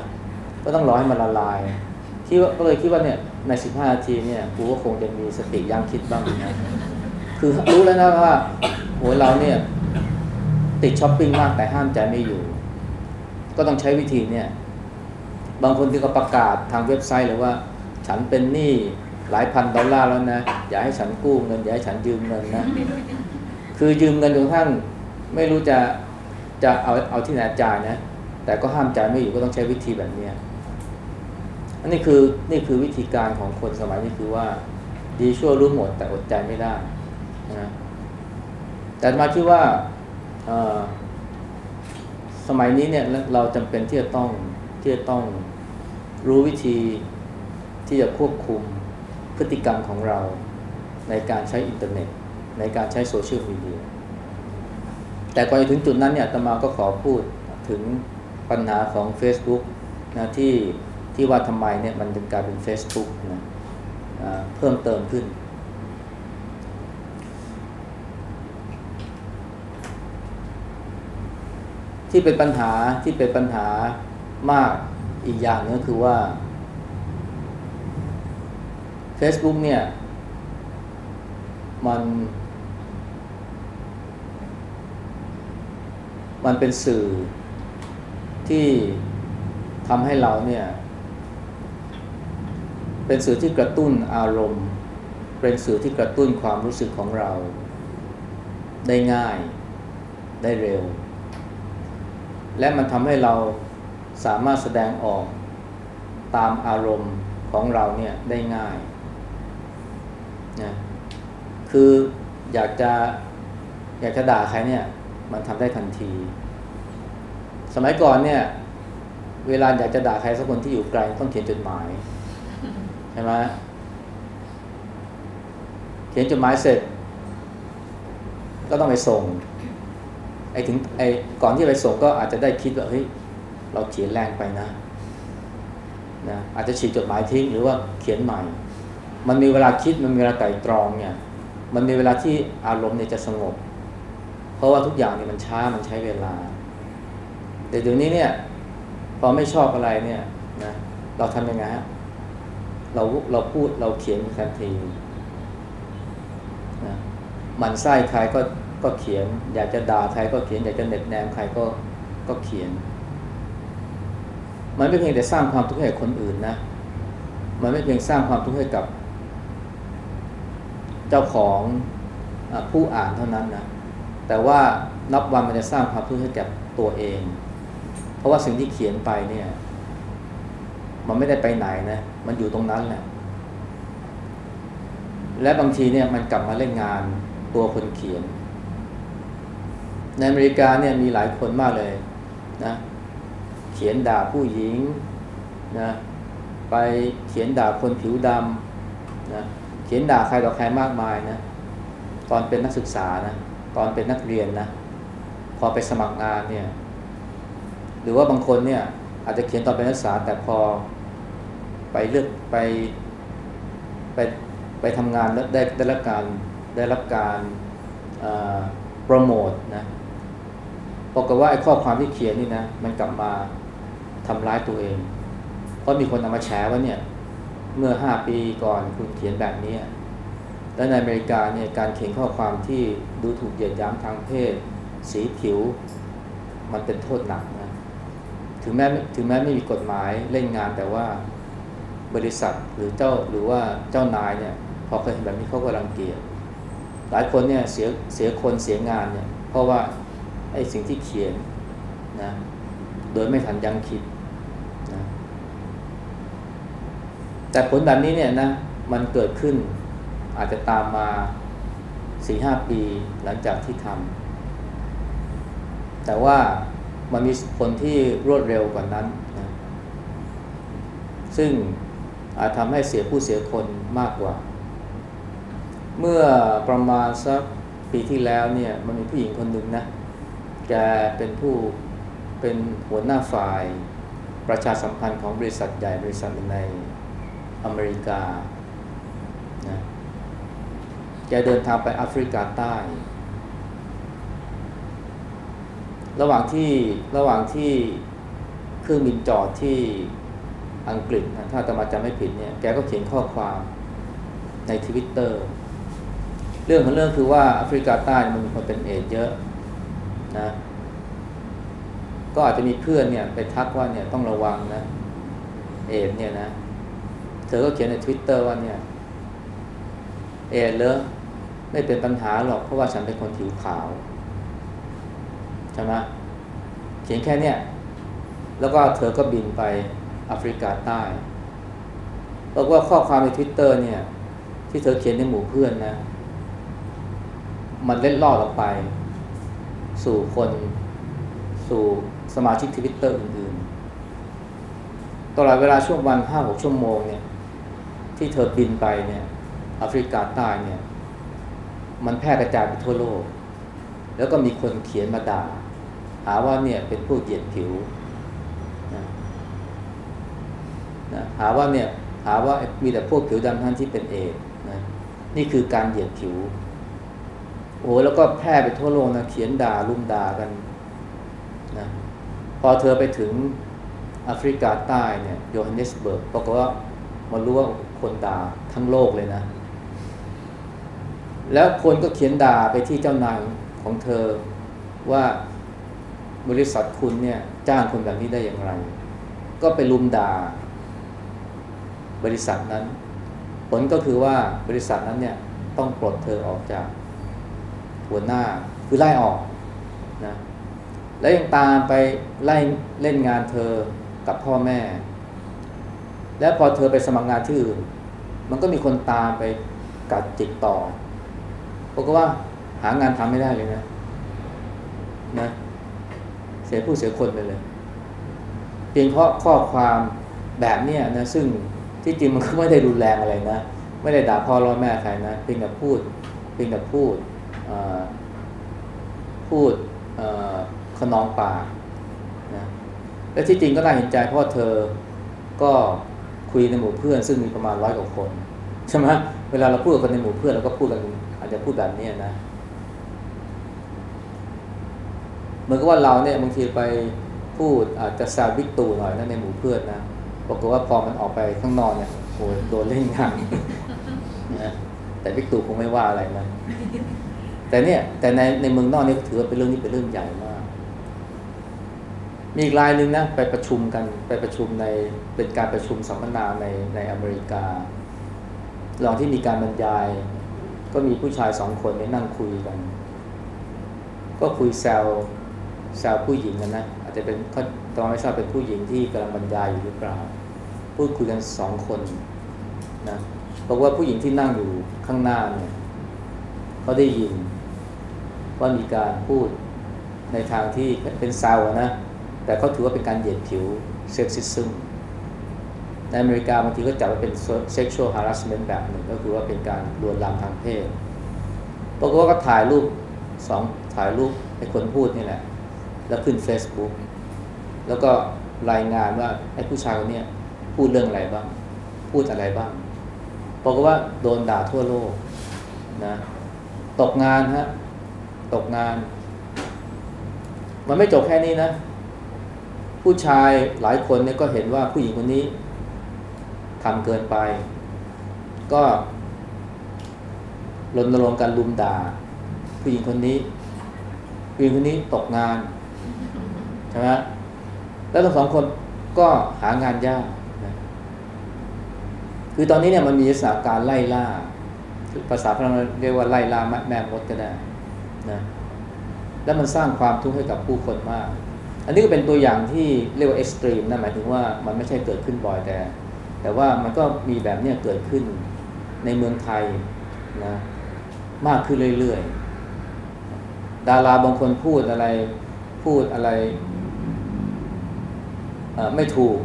ก็ต้องรอให้มันละลายคิดว่าก็เลยคิดว่าเนี่ยในสิบห้านาทีเนี่ยกูก็คงจะมีสติยั้งคิดบ้างนะ คือรู้แล้วนะว่าโหเราเนี่ยติดช้อปปิ้งมากแต่ห้ามใจไม่อยู่ ก็ต้องใช้วิธีเนี่ยบางคนที่ก็ประกาศทางเว็บไซต์เลยว่า ฉันเป็นหนี้หลายพันดอลลาร์แล้วนะ อย่าให้ฉันกู้เงิน อย่าให้ฉันยืมเงินนะ คือยืมเงินจนทั่งไม่รู้จะจะเอาเอาที่ไหนจ่ายนะ แต่ก็ห้ามใจไม่อยู่ก็ต้องใช้วิธีแบบเนี้ยอันนี้คือนี่คือวิธีการของคนสมัยนี้คือว่า ดีชั่วรู้หมดแต่อดใจไม่ได้ นะแต่มาคิดว่าสมัยนี้เนี่ยเราจำเป็นที่จะต้องที่จะต้องรู้วิธีที่จะควบคุมพฤติกรรมของเราในการใช้อินเทอร์เน็ต ในการใช้โซเชียลมีเดีย แต่ก่อนจะถึงจุดนั้นเนี่ยตมาก็ขอพูดถึงปัญหาของ Facebook นะที่ที่ว่าทำไมเนี่ยมันถึงกลายเป็น Facebook นะเพิ่มเติมขึ้น ที่เป็นปัญหาที่เป็นปัญหามากอีกอย่างนึงก็คือว่า Facebook เนี่ย มัน มันเป็นสื่อที่ทำให้เราเนี่ย เป็นสื่อที่กระตุ้นอารมณ์ เป็นสื่อที่กระตุ้นความรู้สึกของเรา ได้ง่ายได้เร็ว และมันทำให้เราสามารถแสดงออกตามอารมณ์ของเราเนี่ยได้ง่ายนะคืออยากจะอยากจะด่าใครเนี่ย มันทำได้ทันที สมัยก่อนเนี่ย เวลาอยากจะด่าใครสักคนที่อยู่ไกลต้องเขียนจดหมายใช่ไหมเขียนจดหมายเสร็จ ก็ต้องไปส่ง ไอ้ถึงไอ้ก่อนที่ไปส่งก็อาจจะได้คิดว่าเฮ้ยเราเขียนแรงไปนะนะอาจจะฉีกจดหมายทิ้งหรือว่าเขียนใหม่ มันมีเวลาคิดมันมีเวลาไต่ตรองเนี่ยมันมีเวลาที่อารมณ์เนี่ยจะสงบ เพราะว่าทุกอย่างเนี่ยมันช้ามันใช้เวลา แต่เดี๋ยวนี้เนี่ยพอไม่ชอบอะไรเนี่ยนะเราทำยังไงฮะเราเราพูดเราเขียนทันทีนะมันไส้ใครก็ ก็เขียน อยากจะด่าใครก็เขียน อยากจะเหน็บแนมใครก็ก็เขียน มันไม่เพียงแต่สร้างความทุกข์ให้คนอื่นนะ มันไม่เพียงสร้างความทุกข์ให้กับ เจ้าของอผู้อ่านเท่านั้นนะแต่ว่านับวันมันจะสร้างความทุกข์ให้กับตัวเอง เพราะว่าสิ่งที่เขียนไปเนี่ย มันไม่ได้ไปไหนนะ มันอยู่ตรงนั้นแหละและบางทีเนี่ยมันกลับมาเล่นงานตัวคนเขียน ในอเมริกาเนี่ยมีหลายคนมากเลยนะเขียนด่าผู้หญิงนะไปเขียนด่าคนผิวดำนะเขียนด่าใครต่อใครมากมายนะตอนเป็นนักศึกษานะตอนเป็นนักเรียนนะพอไปสมัครงานเนี่ยหรือว่าบางคนเนี่ยอาจจะเขียนตอนเป็นนักศึกษาแต่พอไปเลือกไปไปไปทำงานแล้วได้ได้รับการได้รับการโปรโมทนะ บอกกับว่าไอ้ข้อความที่เขียนนี่นะมันกลับมาทำร้ายตัวเอง เพราะมีคนนำมาแฉว่าเนี่ยเมื่อห้าปีก่อนคุณเขียนแบบนี้และในอเมริกาเนี่ยการเขียนข้อความที่ดูถูกเหยียดหยามทางเพศ สีผิว มันเป็นโทษหนักนะถึงแม้ถึงแม้ไม่มีกฎหมายเล่นงานแต่ว่าบริษัทหรือเจ้าหรือว่าเจ้านายเนี่ยพอเคยเห็นแบบนี้เขาก็รังเกียจหลายคนเนี่ยเสียเสียคนเสียงานเนี่ยเพราะว่า ไอ้สิ่งที่เขียนนะโดยไม่ทันยังคิดนะแต่ผลแบบนี้เนี่ยนะมันเกิดขึ้นอาจจะตามมาสี่ห้าปีหลังจากที่ทำแต่ว่ามันมีผลที่รวดเร็วกว่านั้นนะซึ่งอาจทำให้เสียผู้เสียคนมากกว่า เมื่อประมาณสักปีที่แล้วเนี่ยมันมีผู้หญิงคนหนึ่งนะ แกเป็นผู้เป็นหัวหน้าฝ่าย ประชาสัมพันธ์ของบริษัทใหญ่บริษัทในอเมริกานะแกเดินทางไปแอฟริกาใต้ ระหว่างที่ระหว่างที่เครื่องบินจอดที่อังกฤษนะถ้าตมาจำไม่ผิดเนี่ย แกก็เขียนข้อความในทวิตเตอร์ เรื่องของเรื่องคือว่าแอฟริกาใต้มันมีคนเป็นเอดส์เยอะ นะก็อาจจะมีเพื่อนเนี่ยไปทักว่าเนี่ยต้องระวังนะ เอดเนี่ยนะ เธอก็เขียนในทวิตเตอร์ว่าเนี่ย เอดเลอไม่เป็นปัญหาหรอกเพราะว่าฉันเป็นคนผิวขาวใช่ไหมเขียนแค่เนี้ยแล้วก็เธอก็บินไปแอฟริกาใต้บอกว่าข้อความในทวิตเตอร์เนี่ย ที่เธอเขียนในหมู่เพื่อนนะ มันเล็ดลอดออกไป สู่คนสู่สมาชิกทวิตเตอร์อื่นๆ ตลอดเวลาช่วงวันห้าหกชั่วโมงเนี่ยที่เธอบินไปเนี่ยแอฟริกาใต้เนี่ย มันแพร่กระจายไปทั่วโลก แล้วก็มีคนเขียนมาด่า หาว่าเนี่ยเป็นผู้เหยียดผิวนะนะหาว่าเนี่ยหาว่ามีแต่พวกผิวดำท่านที่เป็นเอดส์นะนี่คือการเหยียดผิว โอ้โหแล้วก็แพร่ไปทั่วโลกนะเขียนด่าลุมด่ากันนะพอเธอไปถึงแอฟริกาใต้เนี่ยโยฮันเนสเบิร์กปรากฏว่ามันรู้ว่าคนด่าทั้งโลกเลยนะ แล้วคนก็เขียนด่าไปที่เจ้านายของเธอว่าบริษัทคุณเนี่ยจ้างคนแบบนี้ได้อย่างไร ก็ไปลุมด่าบริษัทนั้น ผลก็คือว่าบริษัทนั้นเนี่ยต้องปลดเธอออกจาก หัวหน้าคือไล่ออกนะแล้วยังตามไปไล่เล่นงานเธอกับพ่อแม่ แล้วพอเธอไปสมัครงานที่อื่น มันก็มีคนตามไปกัดจิกต่อบอกว่าหางานทำไม่ได้เลยนะนะเสียผู้เสียคนไปเลยเพียงเพราะข้อความแบบเนี้ยนะซึ่งที่จริงมันก็ไม่ได้รุนแรงอะไรนะ ไม่ได้ด่าพ่อร้อแม่ใครนะเพียงแต่พูดเพียงแต่พูด พูดขนองปากนะและที่จริงก็น่าเห็นใจเพราะเธอก็คุยในหมู่เพื่อน ซึ่งมีประมาณร้อยกว่าคนใช่ไหมเวลาเราพูดกับคนในหมู่เพื่อนเราก็พูดกันอาจจะพูดแบบนี้นะเหมือนกับว่าเราเนี่ยบางทีไปพูดอาจจะแซวบิ๊กตู่หน่อยนะในหมู่เพื่อนนะปรากฏว่าพอมันออกไปข้างนอกเนี่ยโหโดนเล่นงานนะแต่บิ๊กตู่คงไม่ว่าอะไรนะ แต่เนี่ยแต่ในในเมืองนอกนี่ถือว่าเป็นเรื่องนี้เป็นเรื่องใหญ่มาก มีอีกรายหนึ่งนะไปประชุมกันไปประชุมในเป็นการประชุมสัมมนาในในอเมริกาลองที่มีการบรรยาย ก็มีผู้ชายสองคนไปนั่งคุยกัน ก็คุยแซวแซวผู้หญิงกันนะอาจจะเป็นเขาตอนไม่ทราบเป็นผู้หญิงที่กำลังบรรยายอยู่หรือเปล่า พูดคุยกันสองคนนะบอกว่าผู้หญิงที่นั่งอยู่ข้างหน้าเนี่ยเขาได้ยิน ว่ามีการพูดในทางที่เป็นแซวนะ แต่เขาถือว่าเป็นการเหยียดผิวเซ็กซิซึมในอเมริกาบางทีก็จับว่าเป็น sexual harassment แบบหนึ่ง ก็คือว่าเป็นการลวนลามทางเพศปรากฏว่าก็ถ่ายรูปสองถ่ายรูปไอ้คนพูดนี่แหละ แล้วขึ้น Facebook แล้วก็รายงานว่าไอ้ผู้ชายคนนี้พูดเรื่องอะไรบ้าง พูดอะไรบ้างบอกฏว่าโดนด่าทั่วโลกนะตกงานฮะ ตกงาน มันไม่จบแค่นี้นะ ผู้ชายหลายคนเนี่ยก็เห็นว่าผู้หญิงคนนี้ทำเกินไป ก็รณรงค์การลุมด่า ผู้หญิงคนนี้ผู้หญิงคนนี้ตกงานใช่ไหมแล้วทั้งสองคนก็หางานยากคือตอนนี้เนี่ยมันมีสถานการไล่ล่า ภาษาพลังเรียกว่าไล่ล่าแม่มดก็ได้ นะแล้วมันสร้างความทุกข์ให้กับผู้คนมาก อันนี้ก็เป็นตัวอย่างที่เรียกว่าเอ็กซ์ตรีมนะหมายถึงว่ามันไม่ใช่เกิดขึ้นบ่อยแต่ แต่ว่ามันก็มีแบบนี้เกิดขึ้นในเมืองไทยนะมากขึ้นเรื่อยๆ ดาราบางคนพูดอะไรพูดอะไรไม่ถูก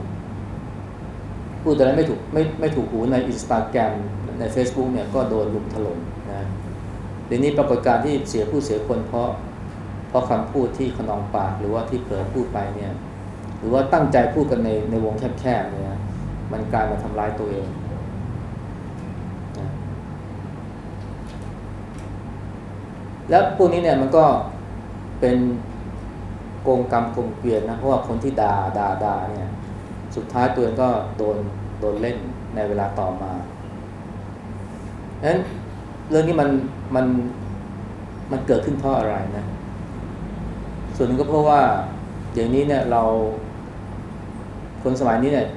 พูดอะไรไม่ถูกไม่ไม่ถูกหูในอินสตาแกรมใน Facebook เนี่ยก็โดนลุมถล่ม เดี๋ยวนี้ปรากฏการณ์ที่เสียผู้เสียคนเพราะเพราะคำพูดที่ขนองปากหรือว่าที่เผลอพูดไปเนี่ยหรือว่าตั้งใจพูดกันในในวงแคบๆเนี่ยมันกลายมาทำร้ายตัวเองนะแล้วพวกนี้เนี่ยมันก็เป็นโกงกรรมกลมเกลียนนะเพราะว่าคนที่ด่าด่าด่าเนี่ยสุดท้ายตัวเองก็โดนโดนเล่นในเวลาต่อมาดังนั้น เรื่องนี้มันมันมันเกิดขึ้นเพราะอะไรนะ ส่วนหนึ่งก็เพราะว่าเดี๋ยวนี้เนี่ยเราคนสมัยนี้เนี่ย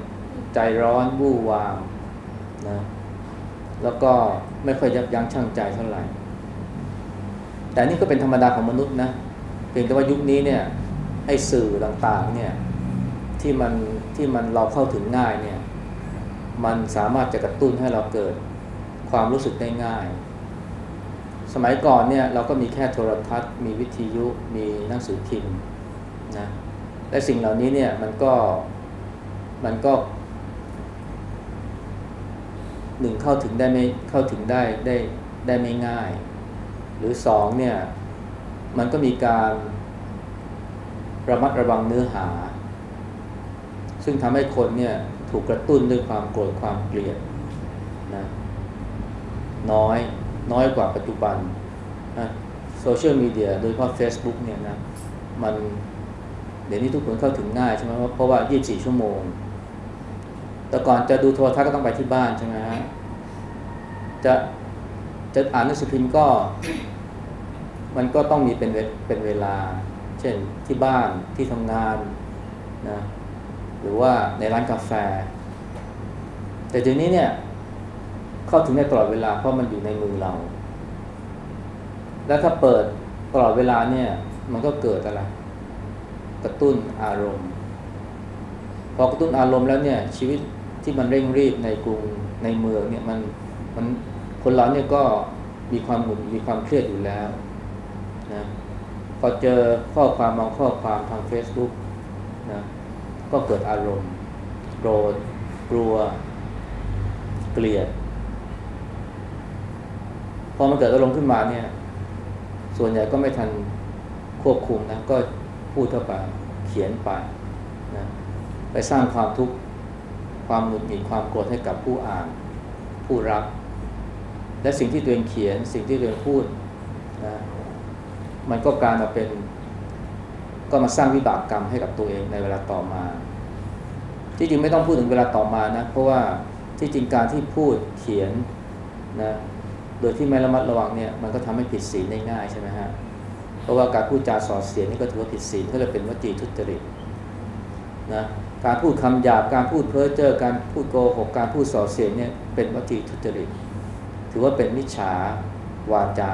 ใจร้อนวู่วามนะแล้วก็ไม่ค่อยยับยั้งชั่งใจเท่าไหร่ แต่นี่ก็เป็นธรรมดาของมนุษย์นะเพียงแต่ว่ายุคนี้เนี่ยไอ้สื่อต่างๆเนี่ยที่มันที่มันเราเข้าถึงง่ายเนี่ยมันสามารถจะกระตุ้นให้เราเกิดความรู้สึกได้ง่าย สมัยก่อนเนี่ยเราก็มีแค่โทรทัศน์ มีวิทยุมีหนังสือพิมพ์นะและสิ่งเหล่านี้เนี่ยมันก็มันก็หนึ่งเข้าถึงได้ไม่เข้าถึงได้ได้ได้ไม่ง่าย หรือสองเนี่ยมันก็มีการระมัดระวังเนื้อหา ซึ่งทำให้คนเนี่ยถูกกระตุ้นด้วยความโกรธความเกลียดนะน้อย น้อยกว่าปัจจุบันนะโซเชียลมีเดียโดยเฉพาะ Facebook เนี่ยนะมันเดี๋ยวนี้ทุกคนเข้าถึงง่ายใช่ไหมเพราะว่า 24 ชั่วโมง แต่ก่อนจะดูโทรทัศน์ก็ต้องไปที่บ้านใช่ไหมฮะจะจะอ่านหนังสือพิมพ์ก็ มันก็ต้องมีเป็นเวเป็นเวลา เช่นที่บ้านที่ทำงานนะหรือว่าในร้านกาแฟ แต่เดี๋ยวนี้เนี่ย เข้าถึงได้ตลอดเวลาเพราะมันอยู่ในมือเรา แล้วถ้าเปิดตลอดเวลาเนี่ย มันก็เกิดอะไร กระตุ้นอารมณ์ พอกระตุ้นอารมณ์แล้วเนี่ย ชีวิตที่มันเร่งรีบในกรุงในเมืองเนี่ยมันมันคนเราเนี่ยก็มีความหงุดหงิดมีความเครียดอยู่แล้วนะพอเจอข้อความบางข้อความทาง Facebook นะก็เกิดอารมณ์โกรธกลัว เกลียด อมันเกิดอารมณ์ขึ้นมาเนี่ย ส่วนใหญ่ก็ไม่ทันควบคุมนะก็พูดเข้าไปเขียนไปนะไปสร้างความทุกข์ความหงุดหงิดความโกรธให้กับผู้อ่าน ผู้รับ และสิ่งที่ตัวเองเขียน สิ่งที่ตัวเองพูดนะมันก็กลารมาเป็น ก็มาสร้างวิบากกรรมให้กับตัวเองในเวลาต่อมา ที่จริงไม่ต้องพูดถึงเวลาต่อมานะ เพราะว่าที่จริงการที่พูดเขียนนะ โดยที่ไม่ระมัดระวังเนี่ยมันก็ทำให้ผิดศีลได้ง่ายใช่ไหมฮะเพราะว่าการพูดจาส่อเสียนี่ก็ถือว่าผิดศีลก็เลยเป็นวจีทุจริตนะการพูดคำหยาบการพูดเพ้อเจ้อการพูดโกหกการพูดส่อเสียดเนี่ยเป็นวจีทุจริต ถือว่าเป็นมิจฉาวาจา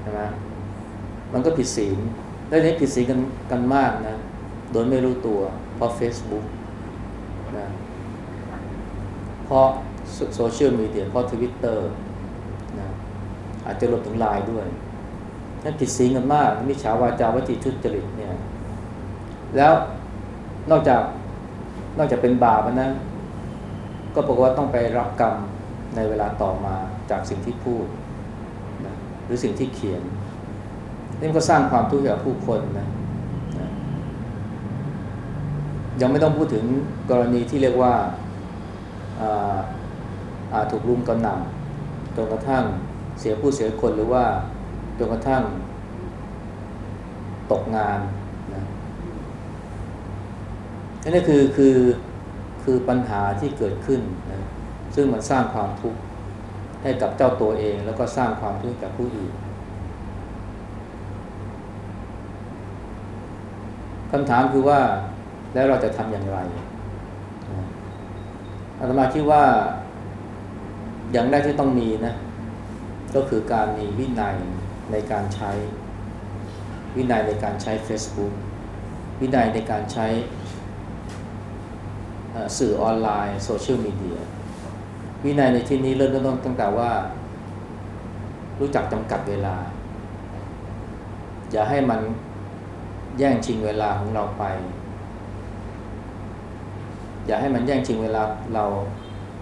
ใช่ไหมมันก็ผิดศีลและนี้ผิดศีลกันกันมากนะโดยไม่รู้ตัวเพราะ Facebook นะเพราะ โซเชียลมีเดียเพราะทวิตเตอร์นะอาจจะรวมถึงไลน์ด้วยนั่นผิดศีลกันมากมิจฉาวาจาวจีทุจริตเนี่ย แล้วนอกจากนอกจากเป็นบาปนะก็บอกว่าต้องไปรับกรรมในเวลาต่อมาจากสิ่งที่พูดนะหรือสิ่งที่เขียนนี่มันก็สร้างความทุกข์ให้กับผู้คนนะนะยังไม่ต้องพูดถึงกรณีที่เรียกว่า ถูกรุมกระหน่ำจนกระทั่งเสียผู้เสียคนหรือว่าจนกระทั่งตกงานนะนี่คือคือคือปัญหาที่เกิดขึ้นนะซึ่งมันสร้างความทุกข์ให้กับเจ้าตัวเอง แล้วก็สร้างความทุกข์กับผู้อื่นคำถามคือว่าแล้วเราจะทำอย่างไรอาตมาคิดว่า อย่างแรกที่ต้องมีนะ ก็คือการมีวินัยในการใช้ วินัยในการใช้ Facebook วินัยในการใช้สื่อออนไลน์โซเชียลมีเดียวินัยในที่นี้เริ่มต้นตั้งแต่ว่า รู้จักจำกัดเวลา อย่าให้มันแย่งชิงเวลาของเราไป อย่าให้มันแย่งชิงเวลาเรา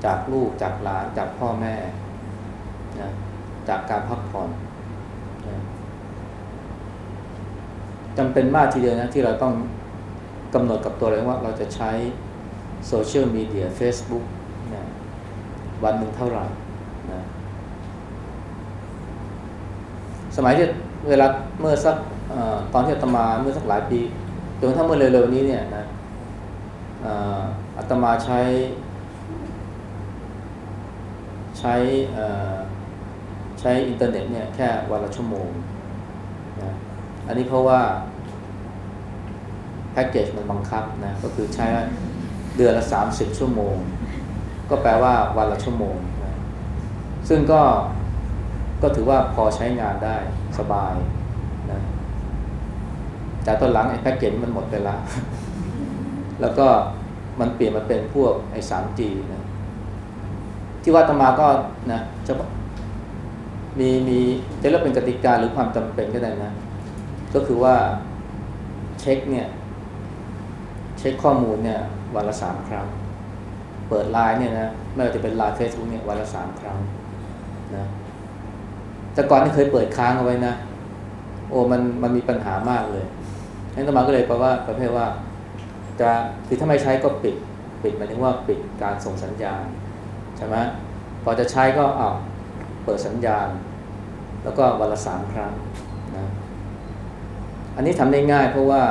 จากลูกจากหลานจากพ่อแม่นะจากการพักผ่อนนะจำเป็นมากทีเดียวนะที่เราต้องกำหนดกับตัวเลยว่าเราจะใช้โซเชียลมีเดีย Facebook นะวันหนึ่งเท่าไหร่นะสมัยที่เวลาเมื่อสักอตอนที่อาตมาเมื่อสักหลายปีจนกระทั่งเมื่อเร็วๆนี้เนี่ยนะอาตมาใช้ ใช้ใช้อินเทอร์เน็ตเนี่ยแค่วันละชั่วโมงนะอันนี้เพราะว่าแพ็กเกจมันบังคับนะก็คือใช้เดือนละ 30 ชั่วโมง ก็แปลว่าวันละชั่วโมงนะซึ่งก็ก็ถือว่าพอใช้งานได้สบายนะแต่ตอนหลังไอ้แพ็กเกจมันหมดไปละแล้วก็มันเปลี่ยนมาเป็นพวกไอ้ 3G นะ ที่วัดอาตมาก็นะจะมีมีจะเรียกเป็นกติกาหรือความจำเป็นก็ได้นะ ก็คือว่าเช็คเนี่ย เช็คข้อมูลเนี่ย วันละสามครั้ง เปิดไลน์เนี่ยนะไม่ว่าจะเป็นไลน์เฟซบุ๊กเนี่ยวันละสามครั้งนะแต่ก่อนที่เคยเปิดค้างเอาไว้นะ โอ้มันมันมีปัญหามากเลยนั้นอาตมาก็เลยแปลว่าประเภทว่า จะคือถ้าไม่ใช้ก็ปิด ปิดหมายถึงว่าปิดการส่งสัญญาณ ช่ไหมพอจะใช้ก็อ้าวเปิดสัญญาณ แล้วก็วันละสามครั้งนะอันนี้ทำได้ง่ายเพราะว่า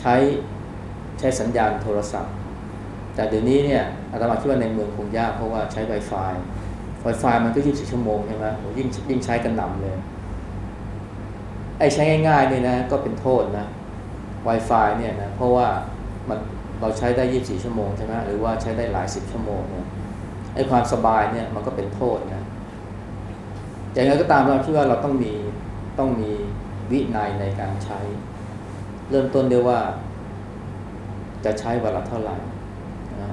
ใช้ใช้สัญญาณโทรศัพท์ แต่เดี๋ยวนี้เนี่ยอาตมาคิดว่าในเมืองคงยากเพราะว่าใช้ Wi-Fi Wi-Fi มันก็24ชั่วโมงใช่ไหมโอ้ยิ่งยิ่งใช้กันหนำเลย ไอ้ใช้ง่ายๆเนี่ยนะก็เป็นโทษนะ Wi-Fi เนี่ยนะเพราะว่ามันเราใช้ได้ 24 ชั่วโมงใช่ไหมหรือว่าใช้ได้หลายสิบชั่วโมงเนี่ย ไอ้ความสบายเนี่ยมันก็เป็นโทษนะอย่างไรก็ตามเราคิดว่าเราต้องมีต้องมีวินัยในการใช้ เริ่มต้นด้วยว่า จะใช้วันละเท่าไหร่นะ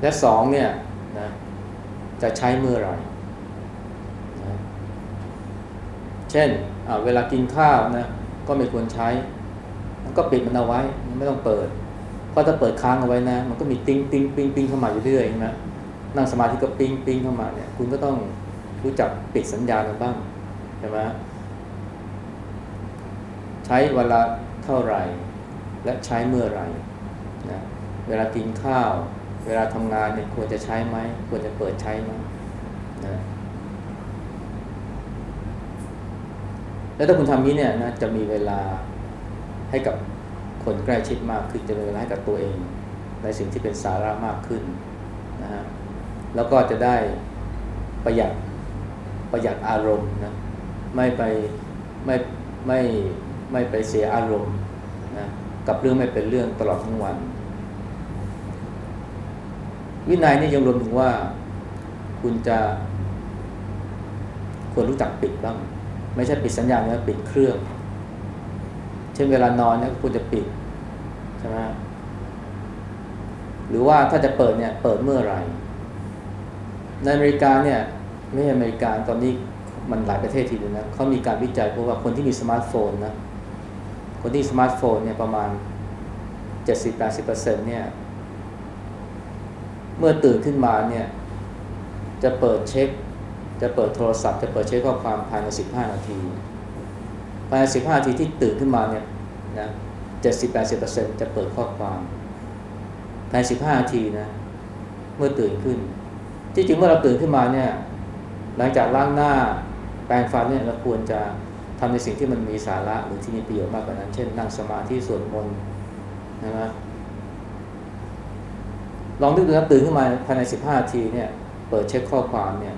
และสองเนี่ยนะจะใช้เมื่อไหร่นะเช่นเวลากินข้าวนะก็ไม่ควรใช้ก็ปิดมันเอาไว้ไม่ต้องเปิด เพราะถ้าเปิดค้างเอาไว้นะ มันก็มีติ้งติ้งปิ้งปิ้งเข้ามาอยู่เรื่อยใช่ไหมนั่งสมาธิก็ปิ้งปิ้งเข้ามาเนี่ย คุณก็ต้องรู้จักปิดสัญญาณมันบ้างใช่ไหมใช้เวลาเท่าไหร่ และใช้เมื่อไหร่นะเวลากินข้าว เวลาทำงานเนี่ยควรจะใช้ไหมควรจะเปิดใช้ไหมนะแล้วถ้าคุณทำนี้เนี่ยนะจะมีเวลาให้กับ คนใกล้ชิดมากขึ้นจะมีเวลาให้กับตัวเอง ในสิ่งที่เป็นสาระมากขึ้นนะฮะแล้วก็จะได้ประหยัดประหยัดอารมณ์นะไม่ไปไม่ไม่ไม่ไปเสียอารมณ์นะกับเรื่องไม่เป็นเรื่องตลอดทั้งวัน วินัยนี่ยังรวมถึงว่าคุณจะควรรู้จักปิดบ้าง ไม่ใช่ปิดสัญญาณนะปิดเครื่อง เช่นเวลานอนเนี่ยคุณจะปิดใช่ไหมหรือว่าถ้าจะเปิดเนี่ยเปิดเมื่อไหร่ ในอเมริกาเนี่ยไม่ใช่อเมริกาตอนนี้มันหลายประเทศทีเดียวนะเขามีการวิจัยพราะว่าคนที่มีสมาร์ทโฟนนะคนที่สมาร์ทโฟนเนี่ยประมาณ 70-80%เนี่ยเมื่อตื่นขึ้นมาเนี่ยจะเปิดเช็ค จะเปิดโทรศัพท์ จะเปิดเช็คข้อความภายใน 15 นาที ภายใน15นาทีที่ตื่นขึ้นมาเนี่ยนะ70-80%จะเปิดข้อความภายใน15นาทีนะเมื่อตื่นขึ้น ที่จริงเมื่อเราตื่นขึ้นมาเนี่ยหลังจากล้างหน้าแปรงฟันเนี่ยเราควรจะทำในสิ่งที่มันมีสาระหรือที่มีประโยชน์มากกว่านั้น เช่นนั่งสมาธิสวดมนต์นะครับลองนึกดูนะตื่นขึ้นมาภายใน 15นาทีเนี่ย เปิดเช็คข้อความเนี่ย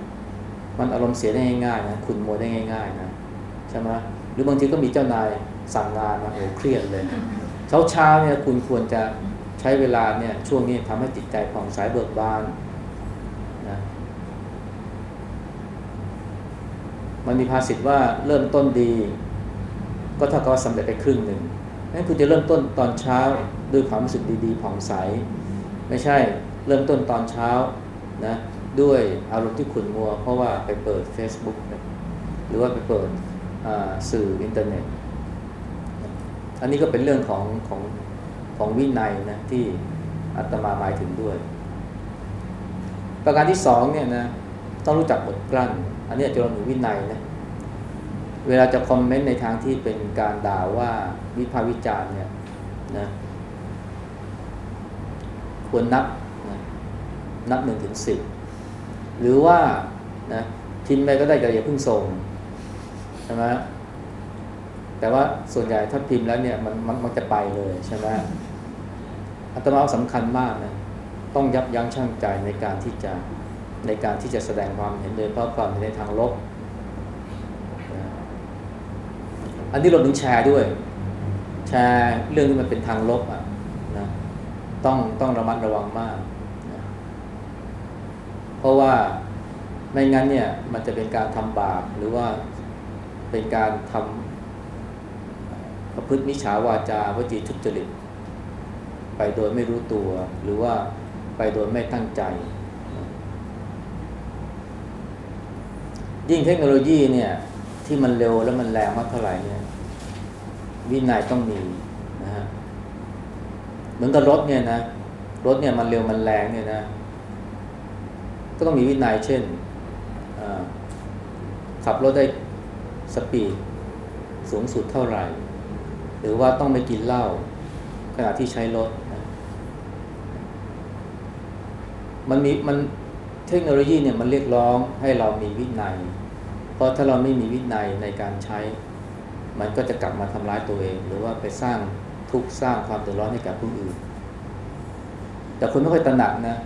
มันอารมณ์เสียได้ง่ายๆนะขุนมัวได้ง่าย ๆ นะใช่ไหม หรือบางทีก็มีเจ้านายสั่งงานมาโอ้เครียดเลยเช้าเช้าๆเนี่ยคุณควรจะใช้เวลาเนี่ยช่วงนี้ทำให้จิตใจผ่องใสเบิกบานนะมันมีภาษิตว่าเริ่มต้นดี ก็เท่ากับว่าสำเร็จไปครึ่งหนึ่งนั่นคุณจะเริ่มต้นตอนเช้าด้วยความรู้สึกดีๆผ่องใส ไม่ใช่เริ่มต้นตอนเช้านะด้วยอารมณ์ที่ขุ่นมัว เพราะว่าไปเปิด Facebook หรือว่าไปเปิดอ่า สื่ออินเทอร์เน็ต อันนี้ก็เป็นเรื่องของของของวินัยนะที่อาตมาหมายถึงด้วย ประการที่สองเนี่ยนะต้องรู้จักอดกลั้น อันนี้จะเรวมถึงวินัยนะเวลาจะคอมเมนต์ในทางที่เป็นการด่าว่าวิพากษ์วิจารณ์เนี่ยนะควรนับนะนับหนึ่งถึงสิบหรือว่านะพิมพ์ไปก็ได้แต่อย่าเพิ่งส่ง ใช่ไหมแต่ว่าส่วนใหญ่ถ้าพิมพ์แล้วเนี่ยมันมันมันจะไปเลยใช่ไหมอาตมาว่าสำคัญมากนะต้องยับยั้งชั่งใจในการที่จะในการที่จะแสดงความเห็นโดยเฉพาะความเห็นในทางลบ อันนี้เราถึงแชร์ด้วย แชร์เรื่องที่มันเป็นทางลบอะนะต้องต้องระมัดระวังมากนะเพราะว่าไม่งั้นเนี่ยมันจะเป็นการทำบาปหรือว่า เป็นการทำประพฤติมิจฉาวาจาวจีทุจริต ไปโดยไม่รู้ตัว หรือว่าไปโดยไม่ตั้งใจ ยิ่งเทคโนโลยีเนี่ยที่มันเร็วแล้วมันแรงมากเท่าไหร่เนี่ยวินัยต้องมีนะฮะเหมือนกับรถเนี่ยนะรถเนี่ยมันเร็วมันแรงเนี่ยนะ ก็ต้องมีวินัยเช่นขับรถได้ สปีดสูงสุดเท่าไหร่ หรือว่าต้องไม่กินเหล้าขณะที่ใช้รถ มันมีมันเทคโนโลยีเนี่ยมันเรียกร้องให้เรามีวินัย เพราะถ้าเราไม่มีวินัยในการใช้ มันก็จะกลับมาทำร้ายตัวเอง หรือว่าไปสร้างทุกข์สร้างความเดือดร้อนให้กับผู้อื่น แต่คนไม่ค่อยตระหนักนะ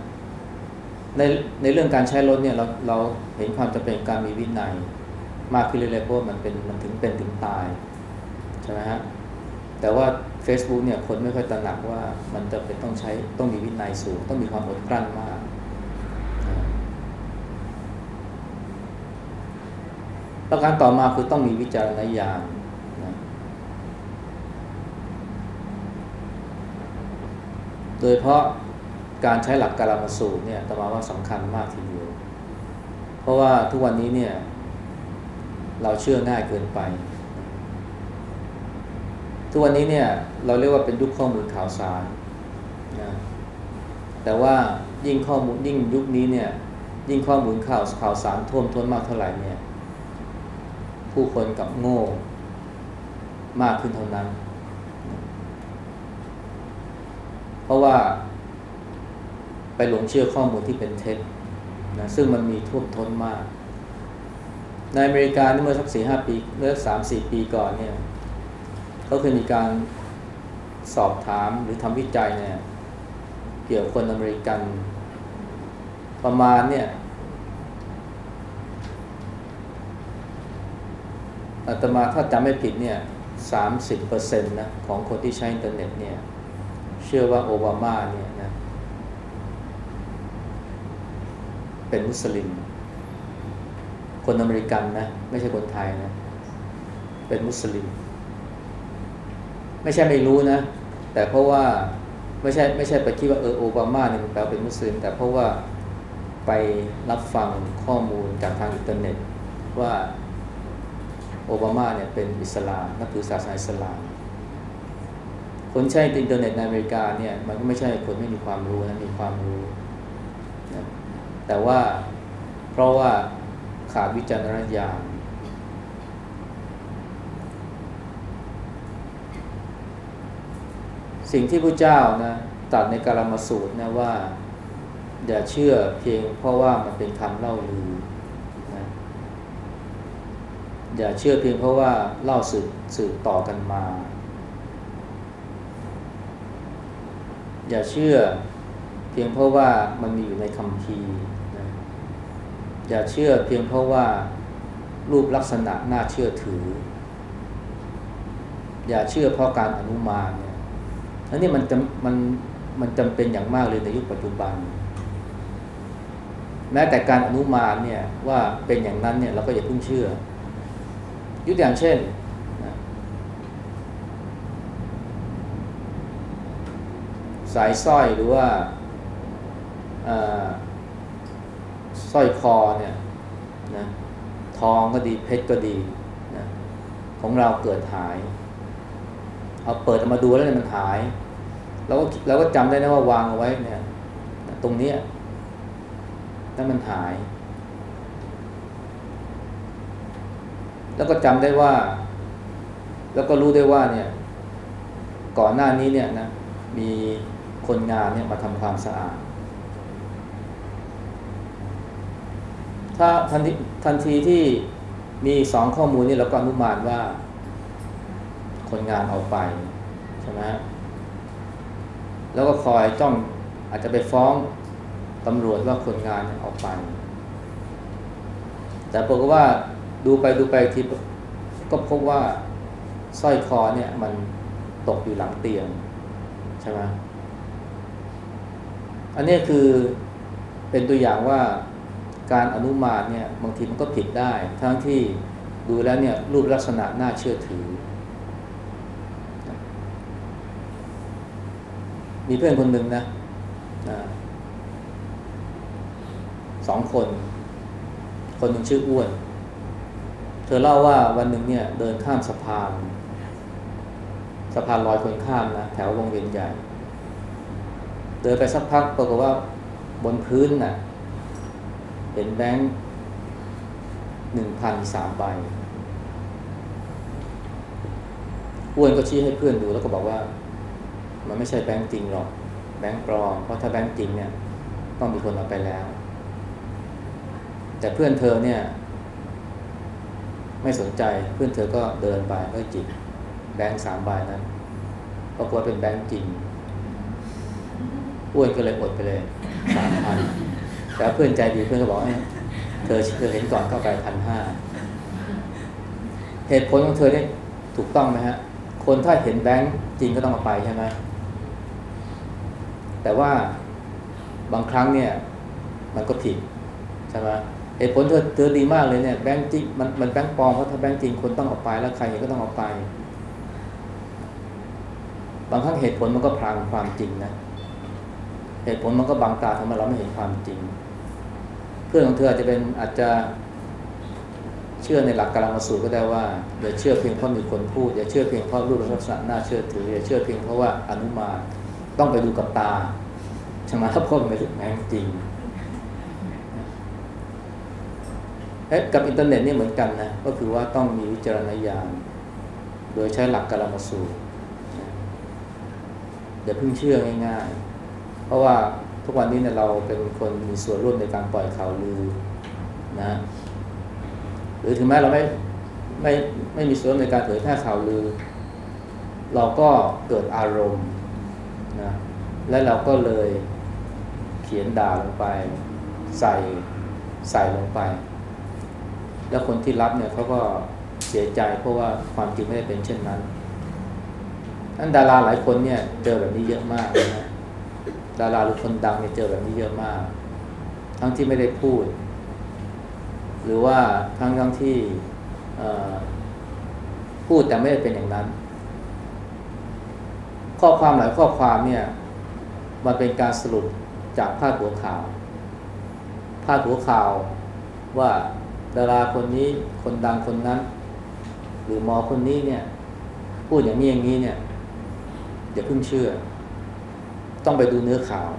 ในในเรื่องการใช้รถเนี่ยเราเราเห็นความจำเป็นการมีวินัย มากขึ้นเรื่อยๆเพราะว่ามันเป็นมันถึงเป็นถึงตายใช่ไหมฮะแต่ว่า Facebook เนี่ยคนไม่ค่อยตระหนักว่ามันจะเป็นต้องใช้ต้องมีวินัยสูง ต้องมีความอดกลั้นมาก ประการต่อมาคือต้องมีวิจารณญาณนะโดยเพราะการใช้หลักการมสูตรเนี่ยตมาว่าสำคัญมากทีเดียว เพราะว่าทุกวันนี้เนี่ย เราเชื่อง่ายเกินไป ทุกวันนี้เนี่ยเราเรียกว่าเป็นยุคข้อมูลข่าวสารนะแต่ว่ายิ่งข้อมูลยิ่งยุคนี้เนี่ยยิ่งข้อมูลข่าวข่าวสารท่วมท้นมากเท่าไหร่เนี่ยผู้คนกับโง่มากขึ้นเท่านั้น เพราะว่า ไปหลงเชื่อข้อมูลที่เป็นเท็จนะซึ่งมันมีท่วมท้นมาก ในอเมริกาเมื่อสักสี่ห้าปี เมื่อสามสี่ปีก่อนเนี่ยเขาเคยมีการสอบถามหรือทำวิจัยเนี่ยเกี่ยวกับคนอเมริกัน ประมาณเนี่ยอาตมาถ้าจำไม่ผิดเนี่ยสามสิบเปอร์เซ็นต์นะของคนที่ใช้อินเทอร์เน็ตเนี่ยเชื่อว่าโอบามาเนี่ยนะเป็นมุสลิม คนอเมริกันนะ ไม่ใช่คนไทยนะ เป็นมุสลิม ไม่ใช่ไม่รู้นะ แต่เพราะว่าไม่ใช่ไม่ใช่ไปคิดว่าเออโอบามาเนี่ยมันแปลว่าเป็นมุสลิม แต่เพราะว่าไปรับฟังข้อมูลจากทางอินเทอร์เน็ต ว่าโอบามาเนี่ยเป็นอิสลามนับถือศาสนาอิสลาม คนใช้อินเทอร์เน็ตในอเมริกาเนี่ยมันก็ไม่ใช่คนไม่มีความรู้นะมีความรู้นะแต่ว่าเพราะว่า ขาดวิจารณญาณสิ่งที่พระเจ้านะตรัสในกาลมาสูตรนะว่าอย่าเชื่อเพียงเพราะว่ามันเป็นคำเล่าลือนะอย่าเชื่อเพียงเพราะว่าเล่าสืบสืบต่อกันมา อย่าเชื่อเพียงเพราะว่ามันมีอยู่ในคัมภี อย่าเชื่อเพียงเพราะว่ารูปลักษณะน่าเชื่อถือ อย่าเชื่อเพราะการอนุมานเนี่ยอันนี้มันจำมันมันจำเป็นอย่างมากเลยในยุคปัจจุบัน แม้แต่การอนุมานเนี่ยว่าเป็นอย่างนั้นเนี่ยเราก็อย่าเพิ่งเชื่อยุตอย่างเช่นสายสร้อยหรือว่าอ่า สร้อยคอเนี่ยนะทองก็ดีเพชรก็ดีนะของเราเกิดหาย เอาเปิดมาดูแล้วเนี่ยมันหายเราก็เราก็จำได้นะว่าวางเอาไว้เนี่ยตรงเนี้ยนั่นมันหาย แล้วก็จำได้ว่า แล้วก็รู้ได้ว่าเนี่ย ก่อนหน้านี้เนี่ยนะมีคนงานเนี่ยมาทำความสะอาด ถ้าทันทีทันทีที่มีสองข้อมูลนี่เราก็อนุมานว่า คนงานเอาไปใช่ไหมแล้วก็คอยจ้องอาจจะไปฟ้องตำรวจว่าคนงานเนี่ยเอาไป แต่ปรากฏว่าดูไปดูไปทีก็พบว่าสร้อยคอเนี่ยมันตกอยู่หลังเตียงใช่ไหมอันนี้คือเป็นตัวอย่างว่า การอนุมานเนี่ยบางทีมันก็ผิดได้ ทั้งที่ดูแล้วเนี่ยรูปลักษณะน่าเชื่อถือ มีเพื่อนคนหนึ่งนะสองคน คนหนึ่งชื่ออ้วน เธอเล่าว่าวันหนึ่งเนี่ยเดินข้ามสะพานสะพานลอยคนข้ามนะแถววงเวียนใหญ่ เดินไปสักพักปรากฏว่าบนพื้นน่ะ ห็นแบงค์หนึ่งพันสามใบอ้วนก็ชี้ให้เพื่อนดูแล้วก็บอกว่า มันไม่ใช่แบงค์จริงหรอก แบงค์ปลอมเพราะถ้าแบงค์จริงเนี่ยต้องมีคนเอาไปแล้ว แต่เพื่อนเธอเนี่ย ไม่สนใจเพื่อนเธอก็เดินไปก็จิบแบงค์สามใบนั้นปรากฏว่าเป็นแบงค์จริงอ้วนก็เลยอดไปเลยสามพัน แต่เพื่อนใจดีเพื่อนก็บอกให้เธอเธอเห็นก่อนเข้าไปพันห้าเหตุผลของเธอเนี่ยถูกต้องไหมฮะ คนถ้าเห็นแบงค์จริงก็ต้องเอาไปใช่ไหมแต่ว่าบางครั้งเนี่ย มันก็ผิดใช่ไหมเหตุผลเธอเธอดีมากเลยเนี่ยแบงค์จริงมันมันแบงค์ปลอมเพราะถ้าแบงค์จริงคนต้องเอาไปแล้วใครเห็นก็ต้องเอาไป บางครั้งเหตุผลมันก็พรางความจริงนะเหตุผลมันก็บังตาทำให้เราไม่เห็นความจริง เพื่อนของเธออาจจะเป็นอาจจะเชื่อในหลักการมาสูตรก็ได้ว่าอย่าเชื่อเพียงเพราะมีคนพูดอย่าเชื่อเพียงเพราะรูปลักษณะน่าเชื่อถืออย่าเชื่อเพียงเพราะว่าอนุมานต้องไปดูกับตาใช่ไหมถ้าพ่อไม่ถึงแม้จริงเอ๊ะกับอินเทอร์เน็ตนี่เหมือนกันนะก็คือว่าต้องมีวิจารณญาณโดยใช้หลักกาลามสูตรอย่าเพิ่งเชื่อง่ายๆ เพราะว่า ทุกวันนี้เนี่ยเราเป็นคนมีส่วนร่วมในการปล่อยข่าวลือนะหรือถึงแม้เราไม่ไม่ไม่มีส่วนในการเผยแพร่ข่าวลือ เราก็เกิดอารมณ์นะและเราก็เลยเขียนด่าลงไป ใส่ใส่ลงไป แล้วคนที่รับเนี่ยเขาก็เสียใจเพราะว่าความจริงไม่ได้เป็นเช่นนั้นนั้นดาราหลายคนเนี่ยเจอแบบนี้เยอะมากนะ ดาราหรือคนดังเนี่ยเจอแบบนี้เยอะมาก ทั้งที่ไม่ได้พูด หรือว่าทั้งทั้งที่พูดแต่ไม่ได้เป็นอย่างนั้น ข้อความหลายข้อความเนี่ยมันเป็นการสรุปจากพาดหัวข่าว พาดหัวข่าวว่าดาราคนนี้คนดังคนนั้น หรือหมอคนนี้เนี่ย พูดอย่างนี้อย่างนี้เนี่ยอย่าเพิ่งเชื่อ ต้องไปดูเนื้อข่าว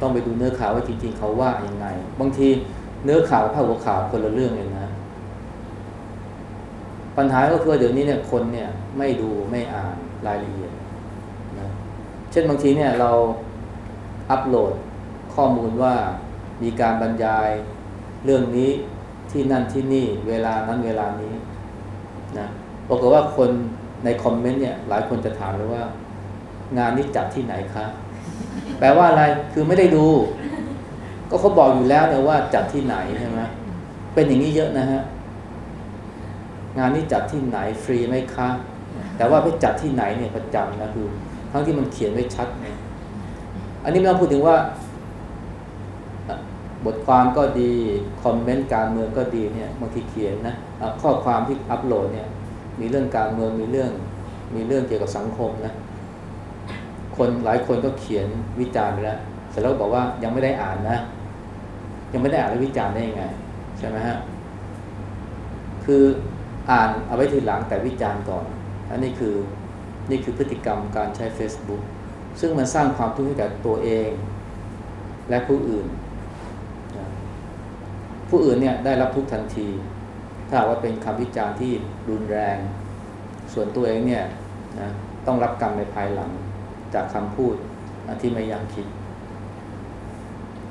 ต้องไปดูเนื้อข่าวว่าจริงๆเขาว่ายังไง บางทีเนื้อข่าวกับภาพหัวข่าวคนละเรื่องเลยนะ ปัญหาก็คือเดี๋ยวนี้เนี่ยคนเนี่ยไม่ดูไม่อ่านรายละเอียดนะเช่นบางทีเนี่ยเราอัปโหลดข้อมูลว่ามีการบรรยายเรื่องนี้ที่นั่นที่นี่เวลานั้นเวลานี้นะบอกฏว่าคนในคอมเมนต์เนี่ยหลายคนจะถามเลยว่า งานนี้จัดที่ไหนคะแปลว่าอะไรคือไม่ได้ดู ก็เขาบอกอยู่แล้วเนี่ยว่าจัดที่ไหนใช่ไหมเป็นอย่างนี้เยอะนะฮะงานนี้จัดที่ไหนฟรีไหมคะ แต่ว่าไปจัดที่ไหนเนี่ยประจำนะคือทั้งที่มันเขียนไว้ชัดเนี่ยอันนี้ไม่ต้องพูดถึงว่า บทความก็ดี คอมเมนต์การเมืองก็ดีเนี่ยบางทีเขียนนะะข้อความที่อัปโหลดเนี่ย มีเรื่องการเมืองมีเรื่อง มีเรื่องเกี่ยวกับสังคมนะ คนหลายคนก็เขียนวิจารณ์ไปแล้วเสร็จแล้วก็บอกว่ายังไม่ได้อ่านนะ ยังไม่ได้อ่านแล้ววิจารณ์ได้ยังไง ใช่ไหมฮะคืออ่านเอาไว้ทีหลังแต่วิจารณ์ก่อน อันนี้คือนี่คือพฤติกรรมการใช้ Facebook ซึ่งมันสร้างความทุกข์ให้กับตัวเอง และผู้อื่น ผู้อื่นเนี่ยได้รับทุกทันที ถ้าว่าเป็นคำวิจารณ์ที่รุนแรง ส่วนตัวเองเนี่ยนะต้องรับกรรมในภายหลัง จากคำพูดที่ไม่ยังคิด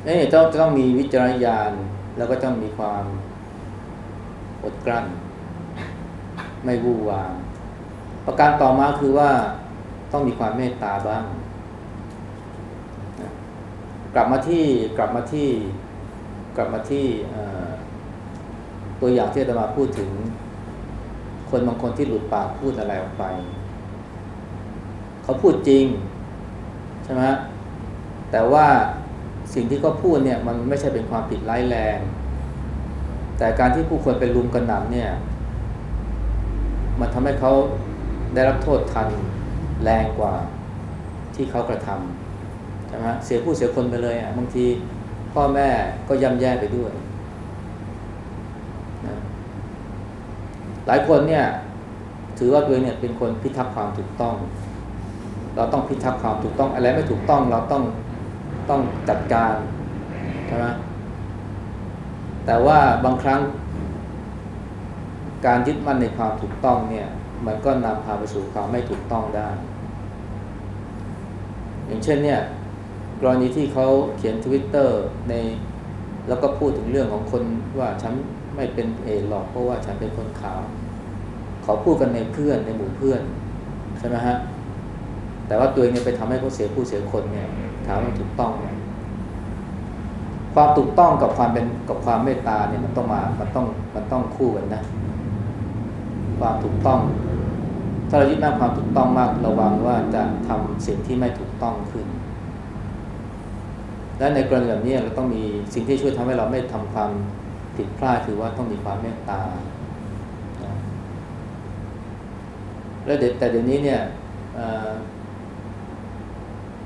เอ๊ะต้องจะต้องมีวิจารณญาณแล้วก็ต้องมีความอดกลั้น ไม่วู่วาม ประการต่อมาคือว่าต้องมีความเมตตาบ้าง กลับมาที่กลับมาที่กลับมาที่ตัวอย่างที่อาตมาพูดถึง คนบางคนที่หลุดปากพูดอะไรออกไป เขาพูดจริง ใช่ไหมแต่ว่าสิ่งที่เขาพูดเนี่ยมันไม่ใช่เป็นความผิดร้ายแรง แต่การที่ผู้คนไปลุมกระหน่ำเนี่ย มันทำให้เขาได้รับโทษทันแรงกว่าที่เขากระทำใช่ไหมเสียผู้เสียคนไปเลยอะบางทีพ่อแม่ก็ย่ำแย่ไปด้วยนะหลายคนเนี่ย ถือว่าตัวเองเนี่ยเป็นคนพิทักษ์ความถูกต้อง เราต้องพิทักษ์ความถูกต้องอะไรไม่ถูกต้องเราต้องต้องจัดการใช่ไหมแต่ว่าบางครั้ง การยึดมั่นในความถูกต้องเนี่ย มันก็นำพาไปสู่ความไม่ถูกต้องได้ อย่างเช่นเนี่ยกรณีที่เขาเขียนทวิตเตอร์ในแล้วก็พูดถึงเรื่องของคนว่าฉันไม่เป็นเอหรอกเพราะว่าฉันเป็นคนขาว เขาพูดกันในเพื่อนในหมู่เพื่อนใช่ไหมฮะ แต่ว่าตัวเองเนี่ยไปทำให้เขาเสียผู้เสียคนเนี่ยถามว่าถูกต้องไหมความถูกต้องกับความเป็นกับความเมตตาเนี่ยมันต้องมา มันต้องมันต้องคู่กันนะ ความถูกต้อง ถ้าเรายึดมั่นความถูกต้องมากระวังว่าจะทำสิ่งที่ไม่ถูกต้องขึ้น และในกรณีแบบนี้เราต้องมีสิ่งที่ช่วยทำให้เราไม่ทำความผิดพลาดคือว่าต้องมีความเมตตา แล้วเดี๋ยวแต่เดี๋ยวนี้เนี่ยเอ่อ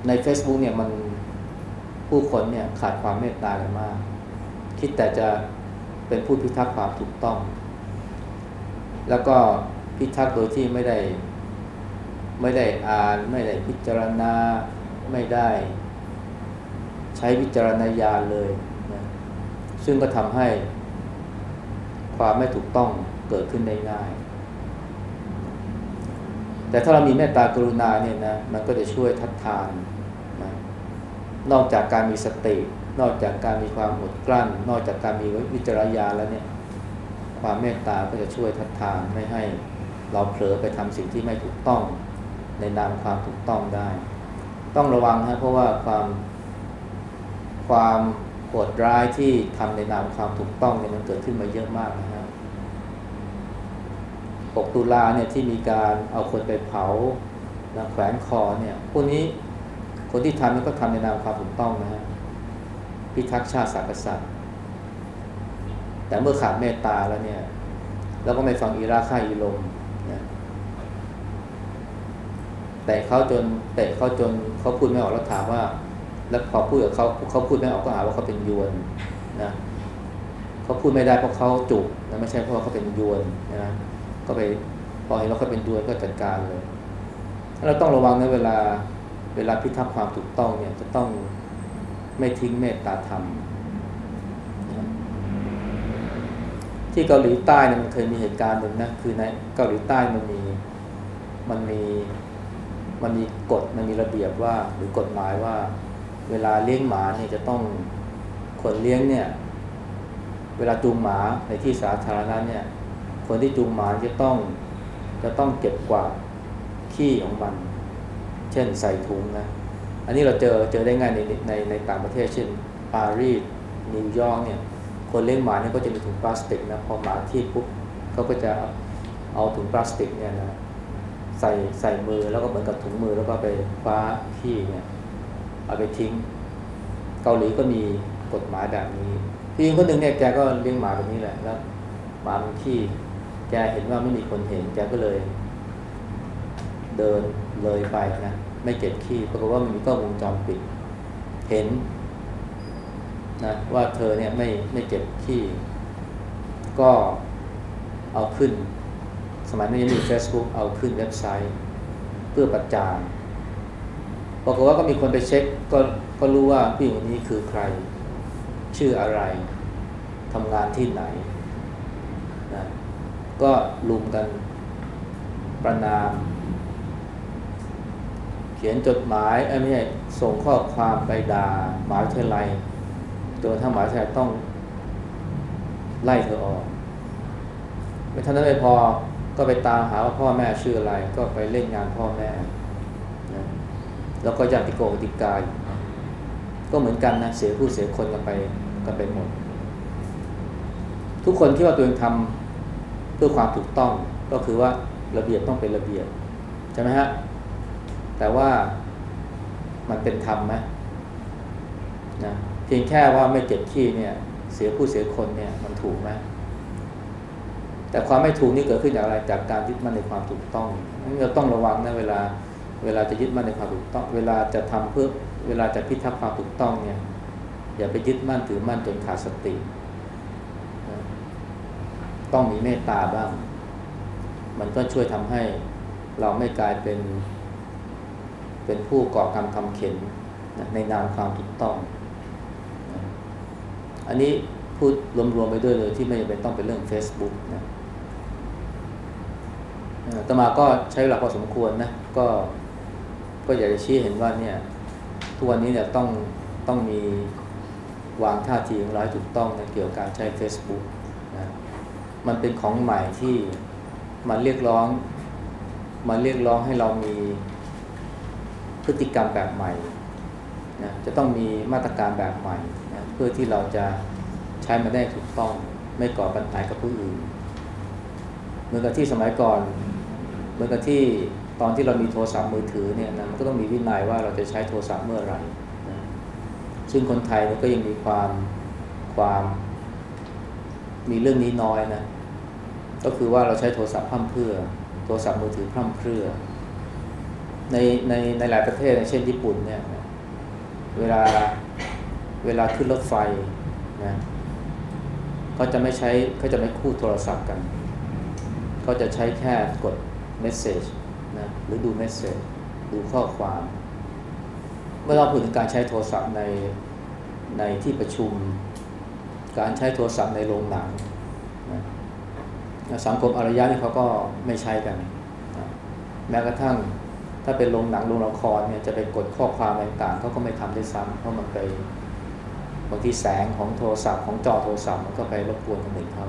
ใน Facebook เนี่ยมันผู้คนเนี่ยขาดความเมตตากันมาก คิดแต่จะเป็นผู้พิทักษ์ความถูกต้อง แล้วก็พิทักษ์โดยที่ไม่ได้ ไม่ได้อ่าน ไม่ได้พิจารณาไม่ได้ ใช้วิจารณญาณเลยนะซึ่งก็ทำให้ความไม่ถูกต้องเกิดขึ้นได้ง่าย แต่ถ้าเรามีเมตตากรุณาเนี่ยนะมันก็จะช่วยทัดทานนะนอกจากการมีสติ นอกจากการมีความอดกลั้น นอกจากการมีวิจารณญาแล้วเนี่ยความเมตตาก็จะช่วยทัดทานไม่ให้เราเผลอไปทำสิ่งที่ไม่ถูกต้อง ในนามความถูกต้องได้ ต้องระวังนะเพราะว่าความความโหดร้ายที่ทำในนามความถูกต้องเนี่ยมันเกิดขึ้นมาเยอะมากนะ 6 ตุลาเนี่ยที่มีการเอาคนไปเผาแขวนคอเนี่ยพวกนี้คนที่ทำนี่ก็ทำในนามความถูกต้องนะฮะพิทักษ์ชาติศาสตร์กษัตริย์แต่เมื่อขาดเมตตาแล้วเนี่ยเราก็ไม่ฟังอีราค่าอีลมนะแต่เขาจนเตะเขาจนเขาพูดไม่ออกแล้วถามว่า แล้วพอพูดกับเขาเขาพูดไม่ออกก็หาว่าเขาเป็นยวนนะเขาพูดไม่ได้เพราะเขาจุกนะไม่ใช่เพราะเขาเป็นยวนนะ ก็ไปพอเห็นว่าเขาเป็นยวนก็จัดการเลย เราต้องระวังในะเวลาเวลาพิทักษ์ความถูกต้องเนี่ยจะต้องไม่ทิ้งเมตตาธรรม ที่เกาหลีใต้เนี่ยมันเคยมีเหตุการณ์หนึ่งนะคือในเกาหลีใต้มันมีมันมีมันมีกฎมันมีระเบียบว่า หรือกฎหมายว่า เวลาเลี้ยงหมาเนี่ยจะต้องคนเลี้ยงเนี่ย เวลาจูงหมาในที่สาธารณะเนี่ย คนที่จูงหมาจะต้องจะต้องเก็บกวาดขี้ของมัน เช่นใส่ถุงนะ อันนี้เราเจอเจอได้ง่ายในในในต่างประเทศ เช่นปารีสนิวยอร์กเนี่ย คนเลี้ยงหมาเนี่ยก็จะมีถุงพลาสติกนะพอหมาขี้ปุ๊บเขาก็จะเอาถุงพลาสติกเนี่ยนะใส่ใส่มือแล้วก็เหมือนกับถุงมือแล้วก็ไปคว้าขี้เนี่ยเอาไปทิ้ง เกาหลีก็มีกฎหมายแบบนี้พี่หญิงคนหนึ่งเนี่ยแกก็เลี้ยงหมาแบบนี้แหละแล้วหมามันขี้ แกเห็นว่าไม่มีคนเห็น แกก็เลย เดินเลยไปนะ ไม่เก็บขี้ปรากฏว่ามันมีกล้องวงจรปิด เห็นนะว่าเธอเนี่ยไม่ไม่เก็บขี้ ก็เอาขึ้น สมัยนั้นยังมี Facebook เอาขึ้นเว็บไซต์ เพื่อประจานปรากฏว่าก็มีคนไปเช็คก็ก็รู้ว่าผู้หญิงคนนี้คือใคร ชื่ออะไรทำงานที่ไหน ก็ลุมกันประนาม เขียนจดหมายเอ้ไม่ใช่ส่งข้อความไปด่ามหาวิทยาลัยจนทั่งมหาวิทยาลัยต้องไล่เธอออก ไม่ท่านั้นไม่พอก็ไปตามหาว่าพ่อแม่ชื่ออะไร ก็ไปเล่นงานพ่อแม่นะแล้วก็ญาติโกติกายก็เหมือนกันนะเสียผู้เสียคนกันไปกันไปหมด ทุกคนที่ว่าตัวเองทำ เพื่อความถูกต้องก็คือว่าระเบียบต้องเป็นระเบียบใช่ไหมฮะแต่ว่ามันเป็นธรรมไหมนะเพียงแค่ว่าไม่เก็บขี้เนี่ย เสียผู้เสียคนเนี่ยมันถูกไหมแต่ความไม่ถูกนี่เกิดขึ้นจากอะไรจากการยึดมั่นในความถูกต้องเราต้องระวังนะเวลาเวลาจะยึดมั่นในความถูกต้อง เวลาจะทำเพื่อเวลาจะพิทักษ์ความถูกต้องเนี่ยอย่าไปยึดมั่นถือมั่นจนขาดสติ ต้องมีเมตตาบ้าง มันก็ช่วยทำให้เราไม่กลายเป็น เป็นผู้ก่อกรรมทำเข็นในนามความถูกต้อง อันนี้พูดรวมๆไปด้วยเลยที่ไม่จำเป็นต้องเป็นเรื่อง Facebook นะเอ่ออาตมาก็ใช้เวลาพอสมควรนะ ก็ก็อยากจะชี้เห็นว่าเนี่ยทุกวันนี้เนี่ยต้องต้องมีวางท่าทีของเราให้ถูกต้องในเกี่ยวกับการใช้ Facebook มันเป็นของใหม่ที่มันเรียกร้อง มันเรียกร้องให้เรามีพฤติกรรมแบบใหม่นะจะต้องมีมาตรการแบบใหม่นะเพื่อที่เราจะใช้มันได้ถูกต้อง ไม่ก่อปัญหากับผู้อื่นเหมือนกับที่สมัยก่อนเหมือนกับที่ตอนที่เรามีโทรศัพท์มือถือเนี่ยนะมันก็ต้องมีวินัยว่าเราจะใช้โทรศัพท์เมื่อไหร่นะซึ่งคนไทยเนี่ยก็ยังมีความความ มีเรื่องนี้น้อยนะ ก็คือว่าเราใช้โทรศัพท์พร่ำเพื่อ โทรศัพท์มือถือพร่ำเพื่อ ในในในหลายประเทศเช่นญี่ปุ่นเนี่ยเวลาเวลาขึ้นรถไฟนะเขาจะไม่ใช้เขาจะไม่คู่โทรศัพท์กันเขาจะใช้แค่กดเมสเซจนะหรือดูเมสเซจดูข้อความ เมื่อเราพูดถึงการใช้โทรศัพท์ในในที่ประชุม การใช้โทรศัพท์ในโรงหนังนะสังคมอารยะนี่เขาก็ไม่ใช้กันนะแม้กระทั่งถ้าเป็นโรงหนังโรงละครเนี่ยจะไปกดข้อความอะไรต่างๆเขาก็ไม่ทำได้ซ้ำเพราะมันไปบางทีแสงของโทรศัพท์ของจอโทรศัพท์มันก็ไปรบกวนคนอื่นเขา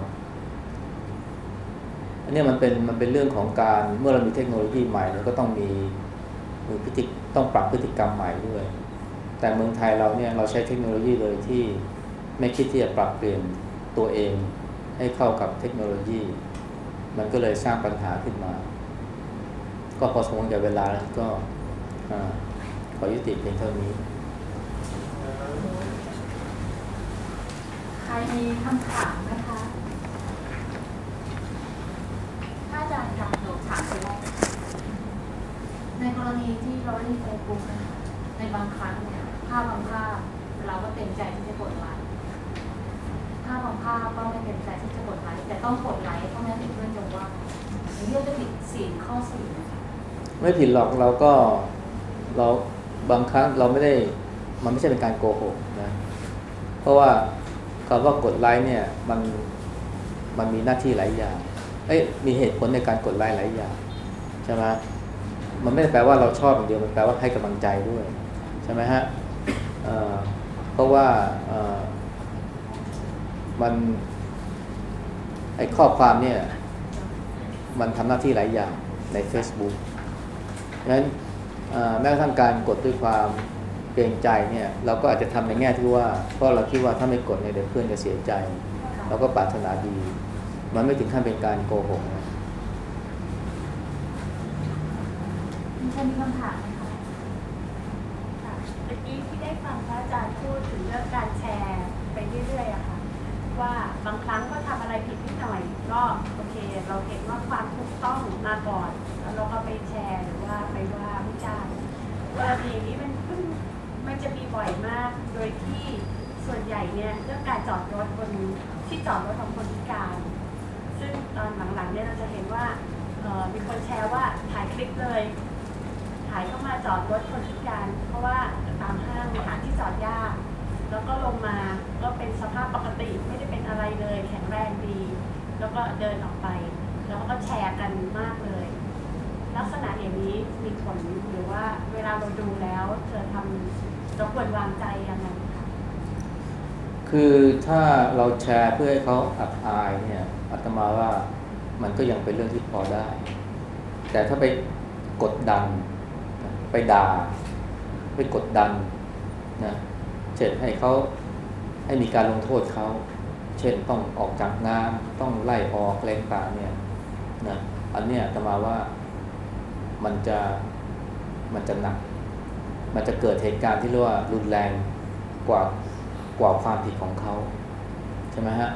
อันนี้มันเป็นมันเป็นเรื่องของการเมื่อเรามีเทคโนโลยีใหม่เราก็ต้องมีมีพฤติต้องปรับพฤติกรรมใหม่ด้วย แต่เมืองไทยเราเนี่ยเราใช้เทคโนโลยีเลยที่ ไม่คิดที่จะปรับเปลี่ยนตัวเองให้เข้ากับเทคโนโลยี มันก็เลยสร้างปัญหาขึ้นมา ก็พอสมควรแก่เวลาแล้วก็อขอยุติเพียงเท่านี้ ใครมีคำถามไหมคะ ถ้าอาจารย์ทำหนูถามไปได้ในกรณีที่เราเล่นเฟซบุ๊กในบางครั้งเนี่ยภาพบางภาพเราก็เต็มใจที่จะกดไลค์ภาพบางภาพก็ไม่เต็มใจที่จะกดไลค์แต่ต้องกดไลค์เพราะงั้นเพื่อนจะว่าอย่างนี้เราจะผิดศีลข้อสี่นะคะไม่ผิดหรอกเราก็เราบางครั้งเราไม่ได้มันไม่ใช่เป็นการโกหกนะเพราะว่าคำว่ากดไลค์เนี่ยมันมันมีหน้าที่หลายอย่างเอ้ยมีเหตุผลในการกดไลค์หลายอย่างใช่ไหมมันไม่ได้แปลว่าเราชอบอย่างเดียวมันแปลว่าให้กำลังใจด้วยใช่ไหมฮะเเพราะว่าเอ่อ มันไอ้ข้อความเนี่ย มันทำหน้าที่หลายอย่างใน Facebook เพราะฉะนั้นแม้กระทั่งการกดด้วยความเกรงใจเนี่ย เราก็อาจจะทำในแง่ที่ว่า เพราะเราคิดว่าถ้าไม่กดเนี่ยเดี๋ยวเพื่อนจะเสียใจ เราก็ปรารถนาดี มันไม่ถึงขั้นเป็นการโกหกนะมีคนมีคำถามไหมคะค่ะเมื่อกี้ที่ได้ฟังพระอาจารย์พูดถึงเรื่องการแชร์ไปเรื่อยๆอะ ว่าบางครั้งก็ทำอะไรผิดนิดหน่อย ก็โอเค เราเห็นว่าความถูกต้องมาก่อนแล้วเราก็ไปแชร์หรือว่าไปว่าวิจารณ์กรณีนี้มันเพิ่งมันจะมีบ่อยมาก โดยที่ส่วนใหญ่เนี่ยเรื่องการจอดรถบนที่จอดรถของคนพิการ ซึ่งตอนหลังๆเนี่ยเราจะเห็นว่ามีคนแชร์ว่าถ่ายคลิปเลย ถ่ายเข้ามาจอดรถคนพิการ เพราะว่าตามห้างหาที่จอดยาก แล้วก็ลงมาก็เป็นสภาพปกติไม่ได้เป็นอะไรเลย แข็งแรงดี แล้วก็เดินออกไป แล้วก็แชร์กันมากเลย ลักษณะอย่างนี้มีผลหรือว่าเวลาเราดูแล้วจะทำเราควรวางใจยังไงคะคือถ้าเราแชร์เพื่อให้เขาอับอายเนี่ยอาตมาว่ามันก็ยังเป็นเรื่องที่พอได้ แต่ถ้าไปกดดัน ไปด่า ไปกดดันนะ เช่นให้เขาให้มีการลงโทษเขา เช่นต้องออกจากงานต้องไล่ออกแรงต่างเนี่ยนะอันเนี้ยอาตมาว่ามันจะมันจะหนัก มันจะเกิดเหตุการณ์ที่เรียกว่ารุนแรงกว่ากว่าความผิดของเขาใช่ไหมฮะ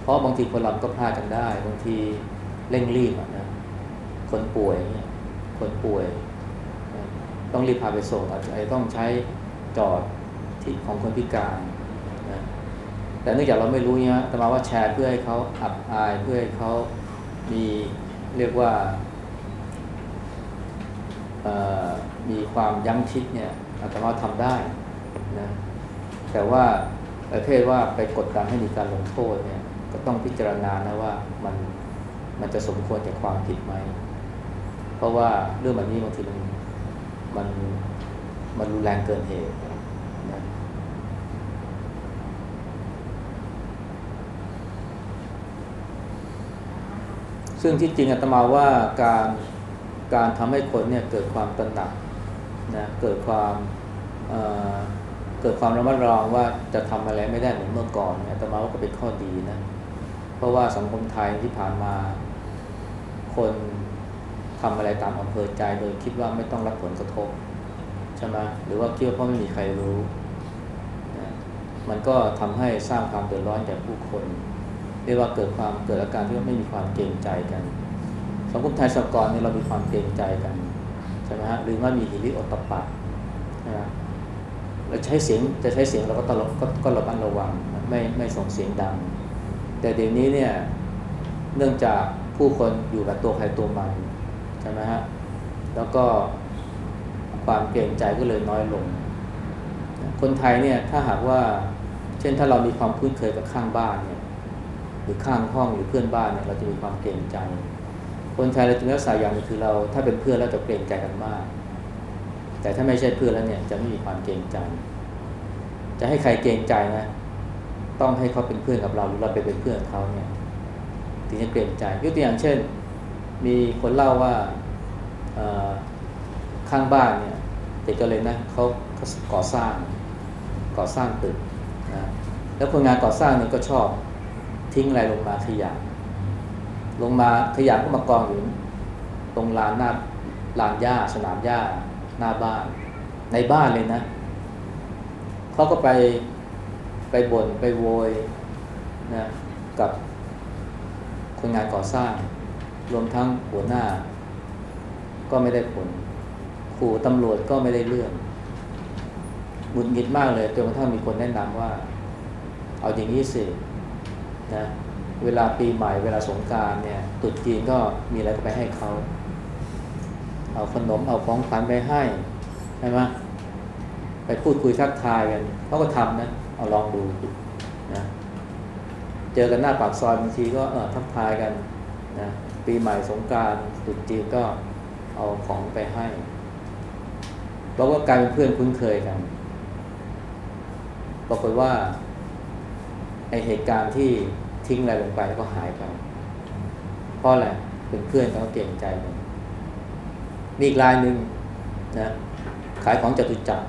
เพราะบางทีคนเราก็พลาดกันได้ บางทีเร่งรีบอะนะคนป่วยเนี่ยคนป่วย ต้องรีบพาไปส่งอาจจะต้องใช้จอด ที่ของคนพิการนะแต่เนื่องจากเราไม่รู้เนี่ยแต่มาว่าแชร์เพื่อให้เขาอับอายเพื่อให้เขามีเรียกว่ามีความยั้งคิดเนี่ยอาตมาทำได้นะแต่ว่าประเภทว่าไปกดดันให้มีการลงโทษเนี่ยก็ต้องพิจารณานะว่ามันมันจะสมควรแก่ความผิดไหม เพราะว่าเรื่องแบบนี้บางทีมันมันมันรุนแรงเกินเหตุนะ ซึ่งที่จริงอาตมาว่าการการทำให้คนเนี่ยเกิดความตระหนักนะเกิดความเเกิดความระมัดระวังว่าจะทำอะไรไม่ได้เหมือนเมื่อก่อนเนี่ยอาตมาว่าก็เป็นข้อดีนะเพราะว่าสังคมไทยที่ผ่านมา คนทำอะไรตามอำเภอใจโดยคิดว่าไม่ต้องรับผลกระทบใช่ไหมหรือว่าคิดว่าเพราะไม่มีใครรู้นะมันก็ทำให้สร้างความเดือดร้อนแก่ผู้คน เรียกว่าเกิดความเกิดอาการที่ว่าไม่มีความเกรงใจกัน สังคมไทยสกอรเนี่ยเรามีความเกรงใจกันใช่ไหมฮะหรือว่ามีหิริโอตตปปะนะเราใช้เสียงจะใช้เสียงเราก็ตลกก็ก็ระมัดระวังไม่ไม่ส่งเสียงดัง แต่เดี๋ยวนี้เนี่ยเนื่องจากผู้คนอยู่กับตัวใครตัวมันใช่ไหมฮะแล้วก็ความเกรงใจก็เลยน้อยลง คนไทยเนี่ยถ้าหากว่าเช่นถ้าเรามีความคุ้นเคยกับข้างบ้านเนี่ย รือข้างห้องหรือเพื่อนบ้านเนี่ยเราจะมีความเกรงใจ คนไทยเราจะมีลักษณะอย่างนึงคือเราถ้าเป็นเพื่อนเราจะเกรงใจกันมาก แต่ถ้าไม่ใช่เพื่อนแล้วเนี่ยจะไม่มีความเกรงใจ จะให้ใครเกรงใจนะต้องให้เขาเป็นเพื่อนกับเราหรือเราไปเป็นเพื่อนกับเขาเนี่ยถึงจะเกรงใจยกตัวอย่างเช่น มีคนเล่าว่าข้างบ้านเนี่ยเด็กก็เลยนะเขาเขาก่อสร้างก่อสร้างตึกนะแล้วคนงานก่อสร้างเนี่ยก็ชอบ ทิ้งอะไรลงมาขยะ ลงมาขยะก็มากองอยู่ตรงลานหน้าลานหญ้าสนามหญ้าหน้าบ้าน ในบ้านเลยนะเขาก็ไปไปบ่นไปโวยนะกับคนงานก่อสร้าง รวมทั้งหัวหน้า ก็ไม่ได้ผลขู่ตำรวจก็ไม่ได้เรื่องหงุดหงิดมากเลยจนกระทั่งมีคนแนะนำว่า เอาอย่างนี้สิ นะเวลาปีใหม่เวลาสงการเนี่ยตรุษจีนก็มีอะไรก็ไปให้เขาเอาขนมเอาของขวัญไปให้ใช่ไหมไปพูดคุยทักทายกันเขาก็ทำนะเอาลองดูนะเจอกันหน้าปากซอยบางทีก็เออทักทายกันนะปีใหม่สงการตรุษจีนก็เอาของไปให้เราก็กลายเป็นเพื่อนคุ้นเคยกันปรากฏว่า ไอเหตุการณ์ที่ทิ้งอะไรลงไปก็หายไป เพราะอะไรเป็นเพื่อนเขาก็เกรงใจกันมีอีกรายหนึ่งนะขายของจตุจักร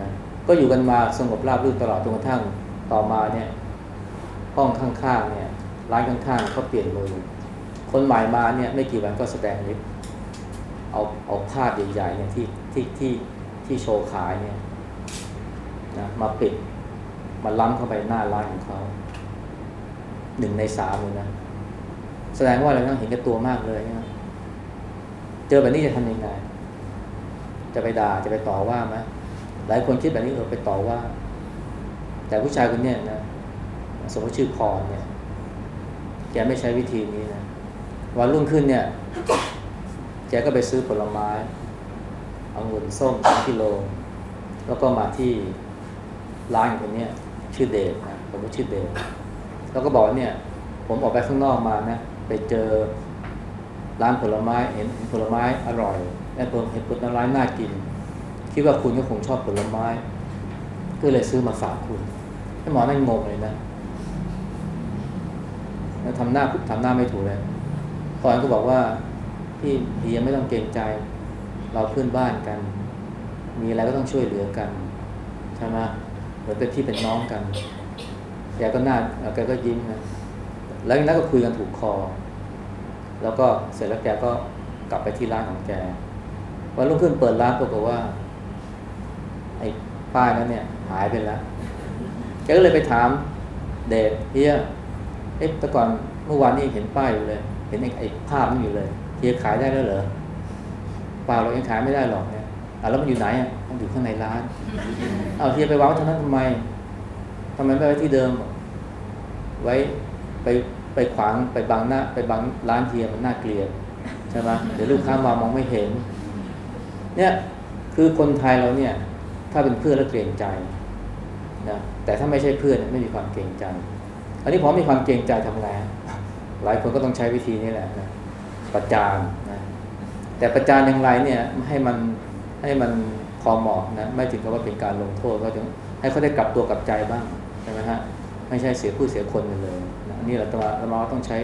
นะก็อยู่กันมาสงบราบรื่นตลอดจนกระทั่งต่อมาเนี่ย ห้องข้างๆเนี่ยร้านข้างๆเขาเปลี่ยนมือคนใหม่มาเนี่ยไม่กี่วันก็แสดงฤทธิ์เอาเอาภาพใหญ่ๆเนี่ยที่ที่ที่ที่โชว์ขายเนี่ยนะมาปิด มาล้ำเข้าไปหน้าร้านของเขาหนึ่งในสามเลยนะแสดงว่าอะไรนะเห็นแก่ตัวมากเลยนะเจอแบบนี้จะทำยังไง จะไปด่าจะไปต่อว่าไหมหลายคนคิดแบบนี้เออไปต่อว่า แต่ผู้ชายคนนี้นะสมมติชื่อพรเนี่ยแกไม่ใช้วิธีนี้นะวันรุ่งขึ้นเนี่ย แกก็ไปซื้อผลไม้องุ่นส้มสองกิโล แล้วก็มาที่ร้านคนนี้ ชื่อเดชนะผมว่าชื่อเดชแล้วก็บอกว่าเนี่ย ผมออกไปข้างนอกมานะไปเจอร้านผลไม้เห็นผลไม้อร่อยและผลเห็นผลไม้น่ากิน คิดว่าคุณก็คงชอบผลไม้ ก็เลยซื้อมาฝากคุณให้หมอนั่นงงเลยนะแล้วทำหน้าทำหน้าไม่ถูกเลยพอนก็บอกว่าพี่พี่ยังไม่ต้องเกรงใจ เราเพื่อนบ้านกัน มีอะไรก็ต้องช่วยเหลือกันใช่ไหม เหมือนเป็นพี่เป็นน้องกันแกก็หน้าแกก็ยิ้มนะแล้วนั้นก็คุยกันถูกคอ แล้วก็เสร็จแล้วแกก็กลับไปที่ร้านของแกวันรุ่งขึ้นเปิดร้านปรากฏว่า ไอ้ป้ายนั้นเนี่ย หายไปแล้วแกก็เลยไปถามเดชเฮียเอ๊ะแต่ก่อนเมื่อวานนี้เห็นป้ายอยู่เลย เห็นไอ้ภาพมันอยู่เลยเฮียขายได้แล้วเหรอเปล่าเรายังขายไม่ได้หรอก อะแล้วมันอยู่ไหนอะมันอยู่ข้างในร้านเอาเฮียไปวางไว้ตรงนั้นทำไมทำไมไม่ไว้ที่เดิม ไว้ไปไปขวางไปบังหน้า ไปบังร้านเฮียมันน่าเกลียดใช่ไหมเดี๋ยวลูกค้ามามองไม่เห็น เนี่ยคือคนไทยเราเนี่ย ถ้าเป็นเพื่อนแล้วเกรงใจนะแต่ถ้าไม่ใช่เพื่อนไม่มีความเกรงใจ อันนี้พอมีความเกรงใจทำไงหลายคนก็ต้องใช้วิธีนี้แหละนะประจานนะแต่ประจานอย่างไรเนี่ยให้มัน ให้มันพอเหมาะนะไม่ถึงกับว่าเป็นการลงโทษก็ถึงให้เขาได้กลับตัวกลับใจบ้างใช่ไหมฮะไม่ใช่เสียผู้เสียคนไปเลยนะอันนี้เราต้องเรามาต้องใช้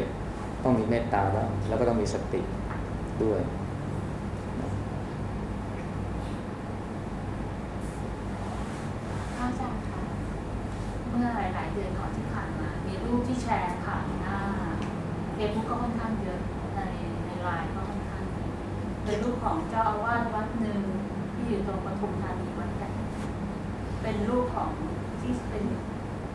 ต้องมีเมตตาบ้างแล้วก็ต้องมีสติด้วยอาจารย์คะเมื่อหลาย ๆ เดือนก่อนที่ผ่านมา มีรูปที่แชร์ผ่านหน้าเฟซบุ๊กก็ค่อนข้างเยอะในในไลน์ก็ค่อนข้างเยอะเป็นรูปของเจ้าอาวาสวัดหนึ่ง อยู่ตรงปทุมธานีวัดใหญ่เป็นรูปของที่เป็น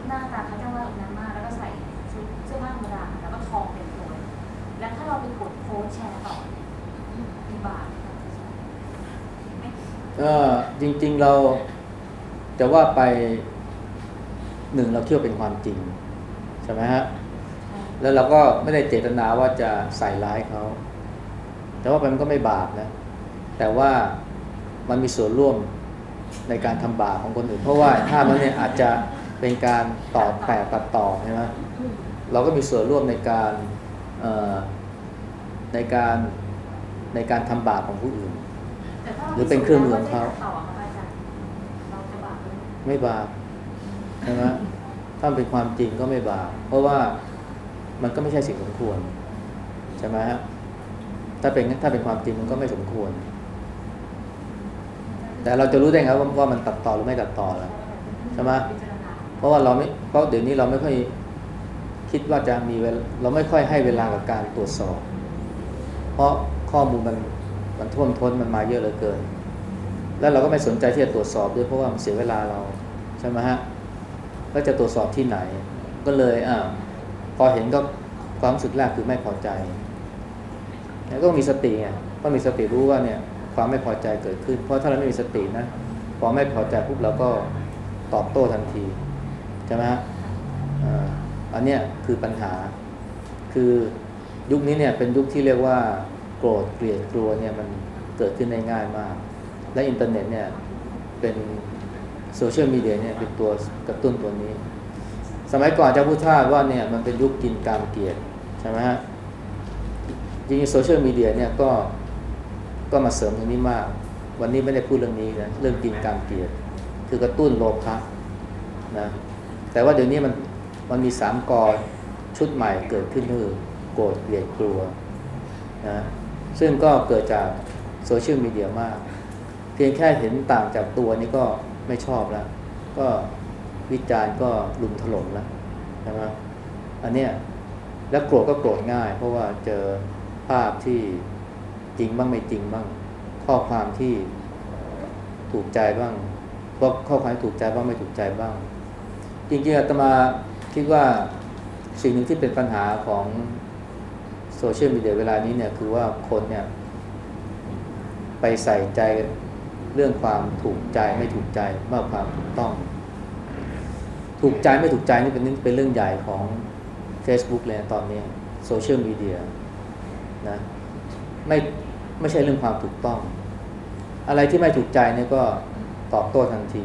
หน้าตาเขาเจ้าว่าองค์นั้นมากแล้วก็ใส่ชุดเสื้อผ้าธรรมดาแล้วก็ทองเต็มตัวแล้วถ้าเราไปกดโพสต์แชร์ต่อเนี่ยมีบาปไหมคะไม่ก็จริงๆเราจะว่าไปหนึ่งเราเชื่อเป็นความจริง ใช่ไหมฮะ แล้วเราก็ไม่ได้เจตนาว่าจะใส่ร้ายเขา แต่ว่ามันก็ไม่บาปนะ แต่ว่า มันมีส่วนร่วมในการทำบาปของคนอื่น เพราะว่าถ้ามันเนี่ยอาจจะเป็นการต่อแปะตัดต่อใช่ไหมเราก็มีส่วนร่วมในการในการในการทำบาปของผู้อื่น หรือเป็นเครื่องมือของเขาไม่บาปใช่ไหมถ้าเป็นความจริงก็ไม่บาปเพราะว่ามันก็ไม่ใช่สิ่งสมควรใช่ไหมฮะถ้าเป็นถ้าเป็นความจริงมันก็ไม่สมควร แต่เราจะรู้ได้ไงว่าว่ามันตัดต่อหรือไม่ตัดต่อแล้วใช่ไหมเพราะว่าเราไม่เพราะเดี๋ยวนี้เราไม่ค่อยคิดว่าจะมีเวลเราไม่ค่อยให้เวลากับการตรวจสอบ เพราะข้อมูลมันมันท่วมท้นมันมาเยอะเหลือเกิน แล้วเราก็ไม่สนใจที่จะตรวจสอบด้วยเพราะว่ามันเสียเวลาเราใช่ไหมฮะก็จะตรวจสอบที่ไหน ก็เลยอ่าพอเห็นก็ความรู้สึกแรกคือไม่พอใจแล้วก็มีสติไงก็มีสติรู้ว่าเนี่ย ความไม่พอใจเกิดขึ้น เพราะถ้าเราไม่มีสตินะพอไม่พอใจปุ๊บเราก็ตอบโต้ทันที ใช่ไหมฮะอันเนี้ยคือปัญหา คือยุคนี้เนี่ยเป็นยุคที่เรียกว่าโกรธเกลียดกลัวเนี่ยมันเกิดขึ้นได้ง่ายมาก และอินเทอร์เน็ตเนี่ยเป็นโซเชียลมีเดียเนี่ยเป็นตัวกระตุ้นตัวนี้ สมัยก่อนเจ้าพุทธาว่าเนี่ยมันเป็นยุคกินกามเกลียรติใช่ไหมฮะจริงโซเชียลมีเดียเนี่ยก็ ก็มาเสริมตรงนี้มาก วันนี้ไม่ได้พูดเรื่องนี้นะเรื่องกินกามเกียรติคือกระตุ้นโลภะนะแต่ว่าเดี๋ยวนี้มันมันมีสามกอชุดใหม่เกิดขึ้นคือโกรธเกลียดกลัวนะซึ่งก็เกิดจากโซเชียลมีเดียมาก เพียงแค่เห็นต่างจากตัวนี่ก็ไม่ชอบแล้ว ก็วิจารณ์ก็ลุมถล่มแล้วใช่ไหมอันเนี้ยแล้วโกรธก็โกรธง่าย เพราะว่าเจอภาพที่ จริงบ้างไม่จริงบ้าง ข้อความที่ถูกใจบ้างเพราะข้อความที่ถูกใจบ้างไม่ถูกใจบ้าง จริงๆอาตมาคิดว่าสิ่งหนึ่งที่เป็นปัญหาของโซเชียลมีเดียเวลานี้เนี่ยคือว่าคนเนี่ยไปใส่ใจเรื่องความถูกใจไม่ถูกใจมากกว่าความถูกต้อง ถูกใจไม่ถูกใจนี่เป็นเป็นเรื่องใหญ่ของ Facebook เลยนะตอนนี้โซเชียลมีเดียนะไม่ ไม่ใช่เรื่องความถูกต้อง อะไรที่ไม่ถูกใจเนี่ยก็ตอบโต้ทันที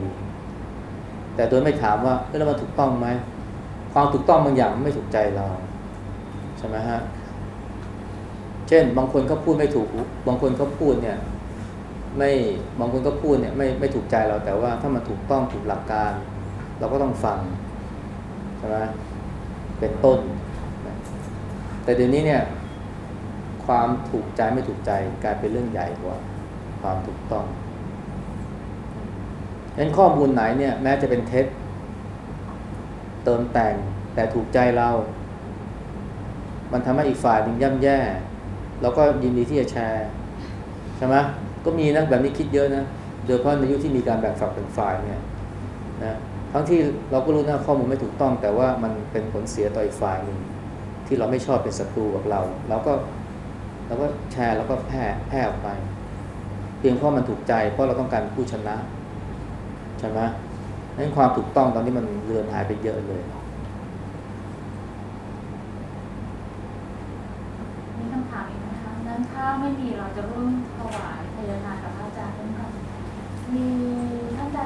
แต่โดยไม่ถามว่าเอ้ยแล้วมันถูกต้องไหมความถูกต้องบางอย่างไม่ถูกใจเราใช่ไหมฮะเช่น บางคนเขาพูดไม่ถูก บางคนเขาพูดเนี่ย ไม่บางคนก็พูดเนี่ยไม่ไม่ถูกใจเราแต่ว่าถ้ามันถูกต้องถูกหลักการ เราก็ต้องฟังใช่ไหมเป็นต้น แต่เดี๋ยวนี้เนี่ย ความถูกใจไม่ถูกใจกลายเป็นเรื่องใหญ่กว่าความถูกต้องฉะนั้นข้อมูลไหนเนี่ยแม้จะเป็นเท็จเติมแต่งแต่ถูกใจเรา มันทำให้อีกฝ่ายหนึ่งย่ำแย่เราก็ยินดีที่จะแชร์ใช่ไหมก็มีนะแบบนี้คิดเยอะนะโดยเฉพาะในยุคที่มีการแบ่งฝักเป็นฝ่ายเนี่ยนะทั้งที่เราก็รู้นะข้อมูลไม่ถูกต้อง แต่ว่ามันเป็นผลเสียต่ออีกฝ่ายหนึ่งที่เราไม่ชอบเป็นศัตรูกับเรา เราก็ เราก็แชร์แล้วก็แพร่แพร่ออกไป เพียงเพราะมันถูกใจเพราะเราต้องการผู้ชนะใช่ไหมนั้นความถูกต้องตอนนี้มันเลือนหายไปเยอะเลยมีคำถามอีกนะคะนั้นถ้าไม่มีเราจะร่วมถวายพยานากับพระอาจารย์ร่วมกันมีท่านใด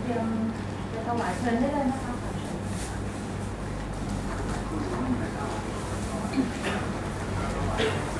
เตรียมจะถวายเชิญได้เลยนะคะ ります。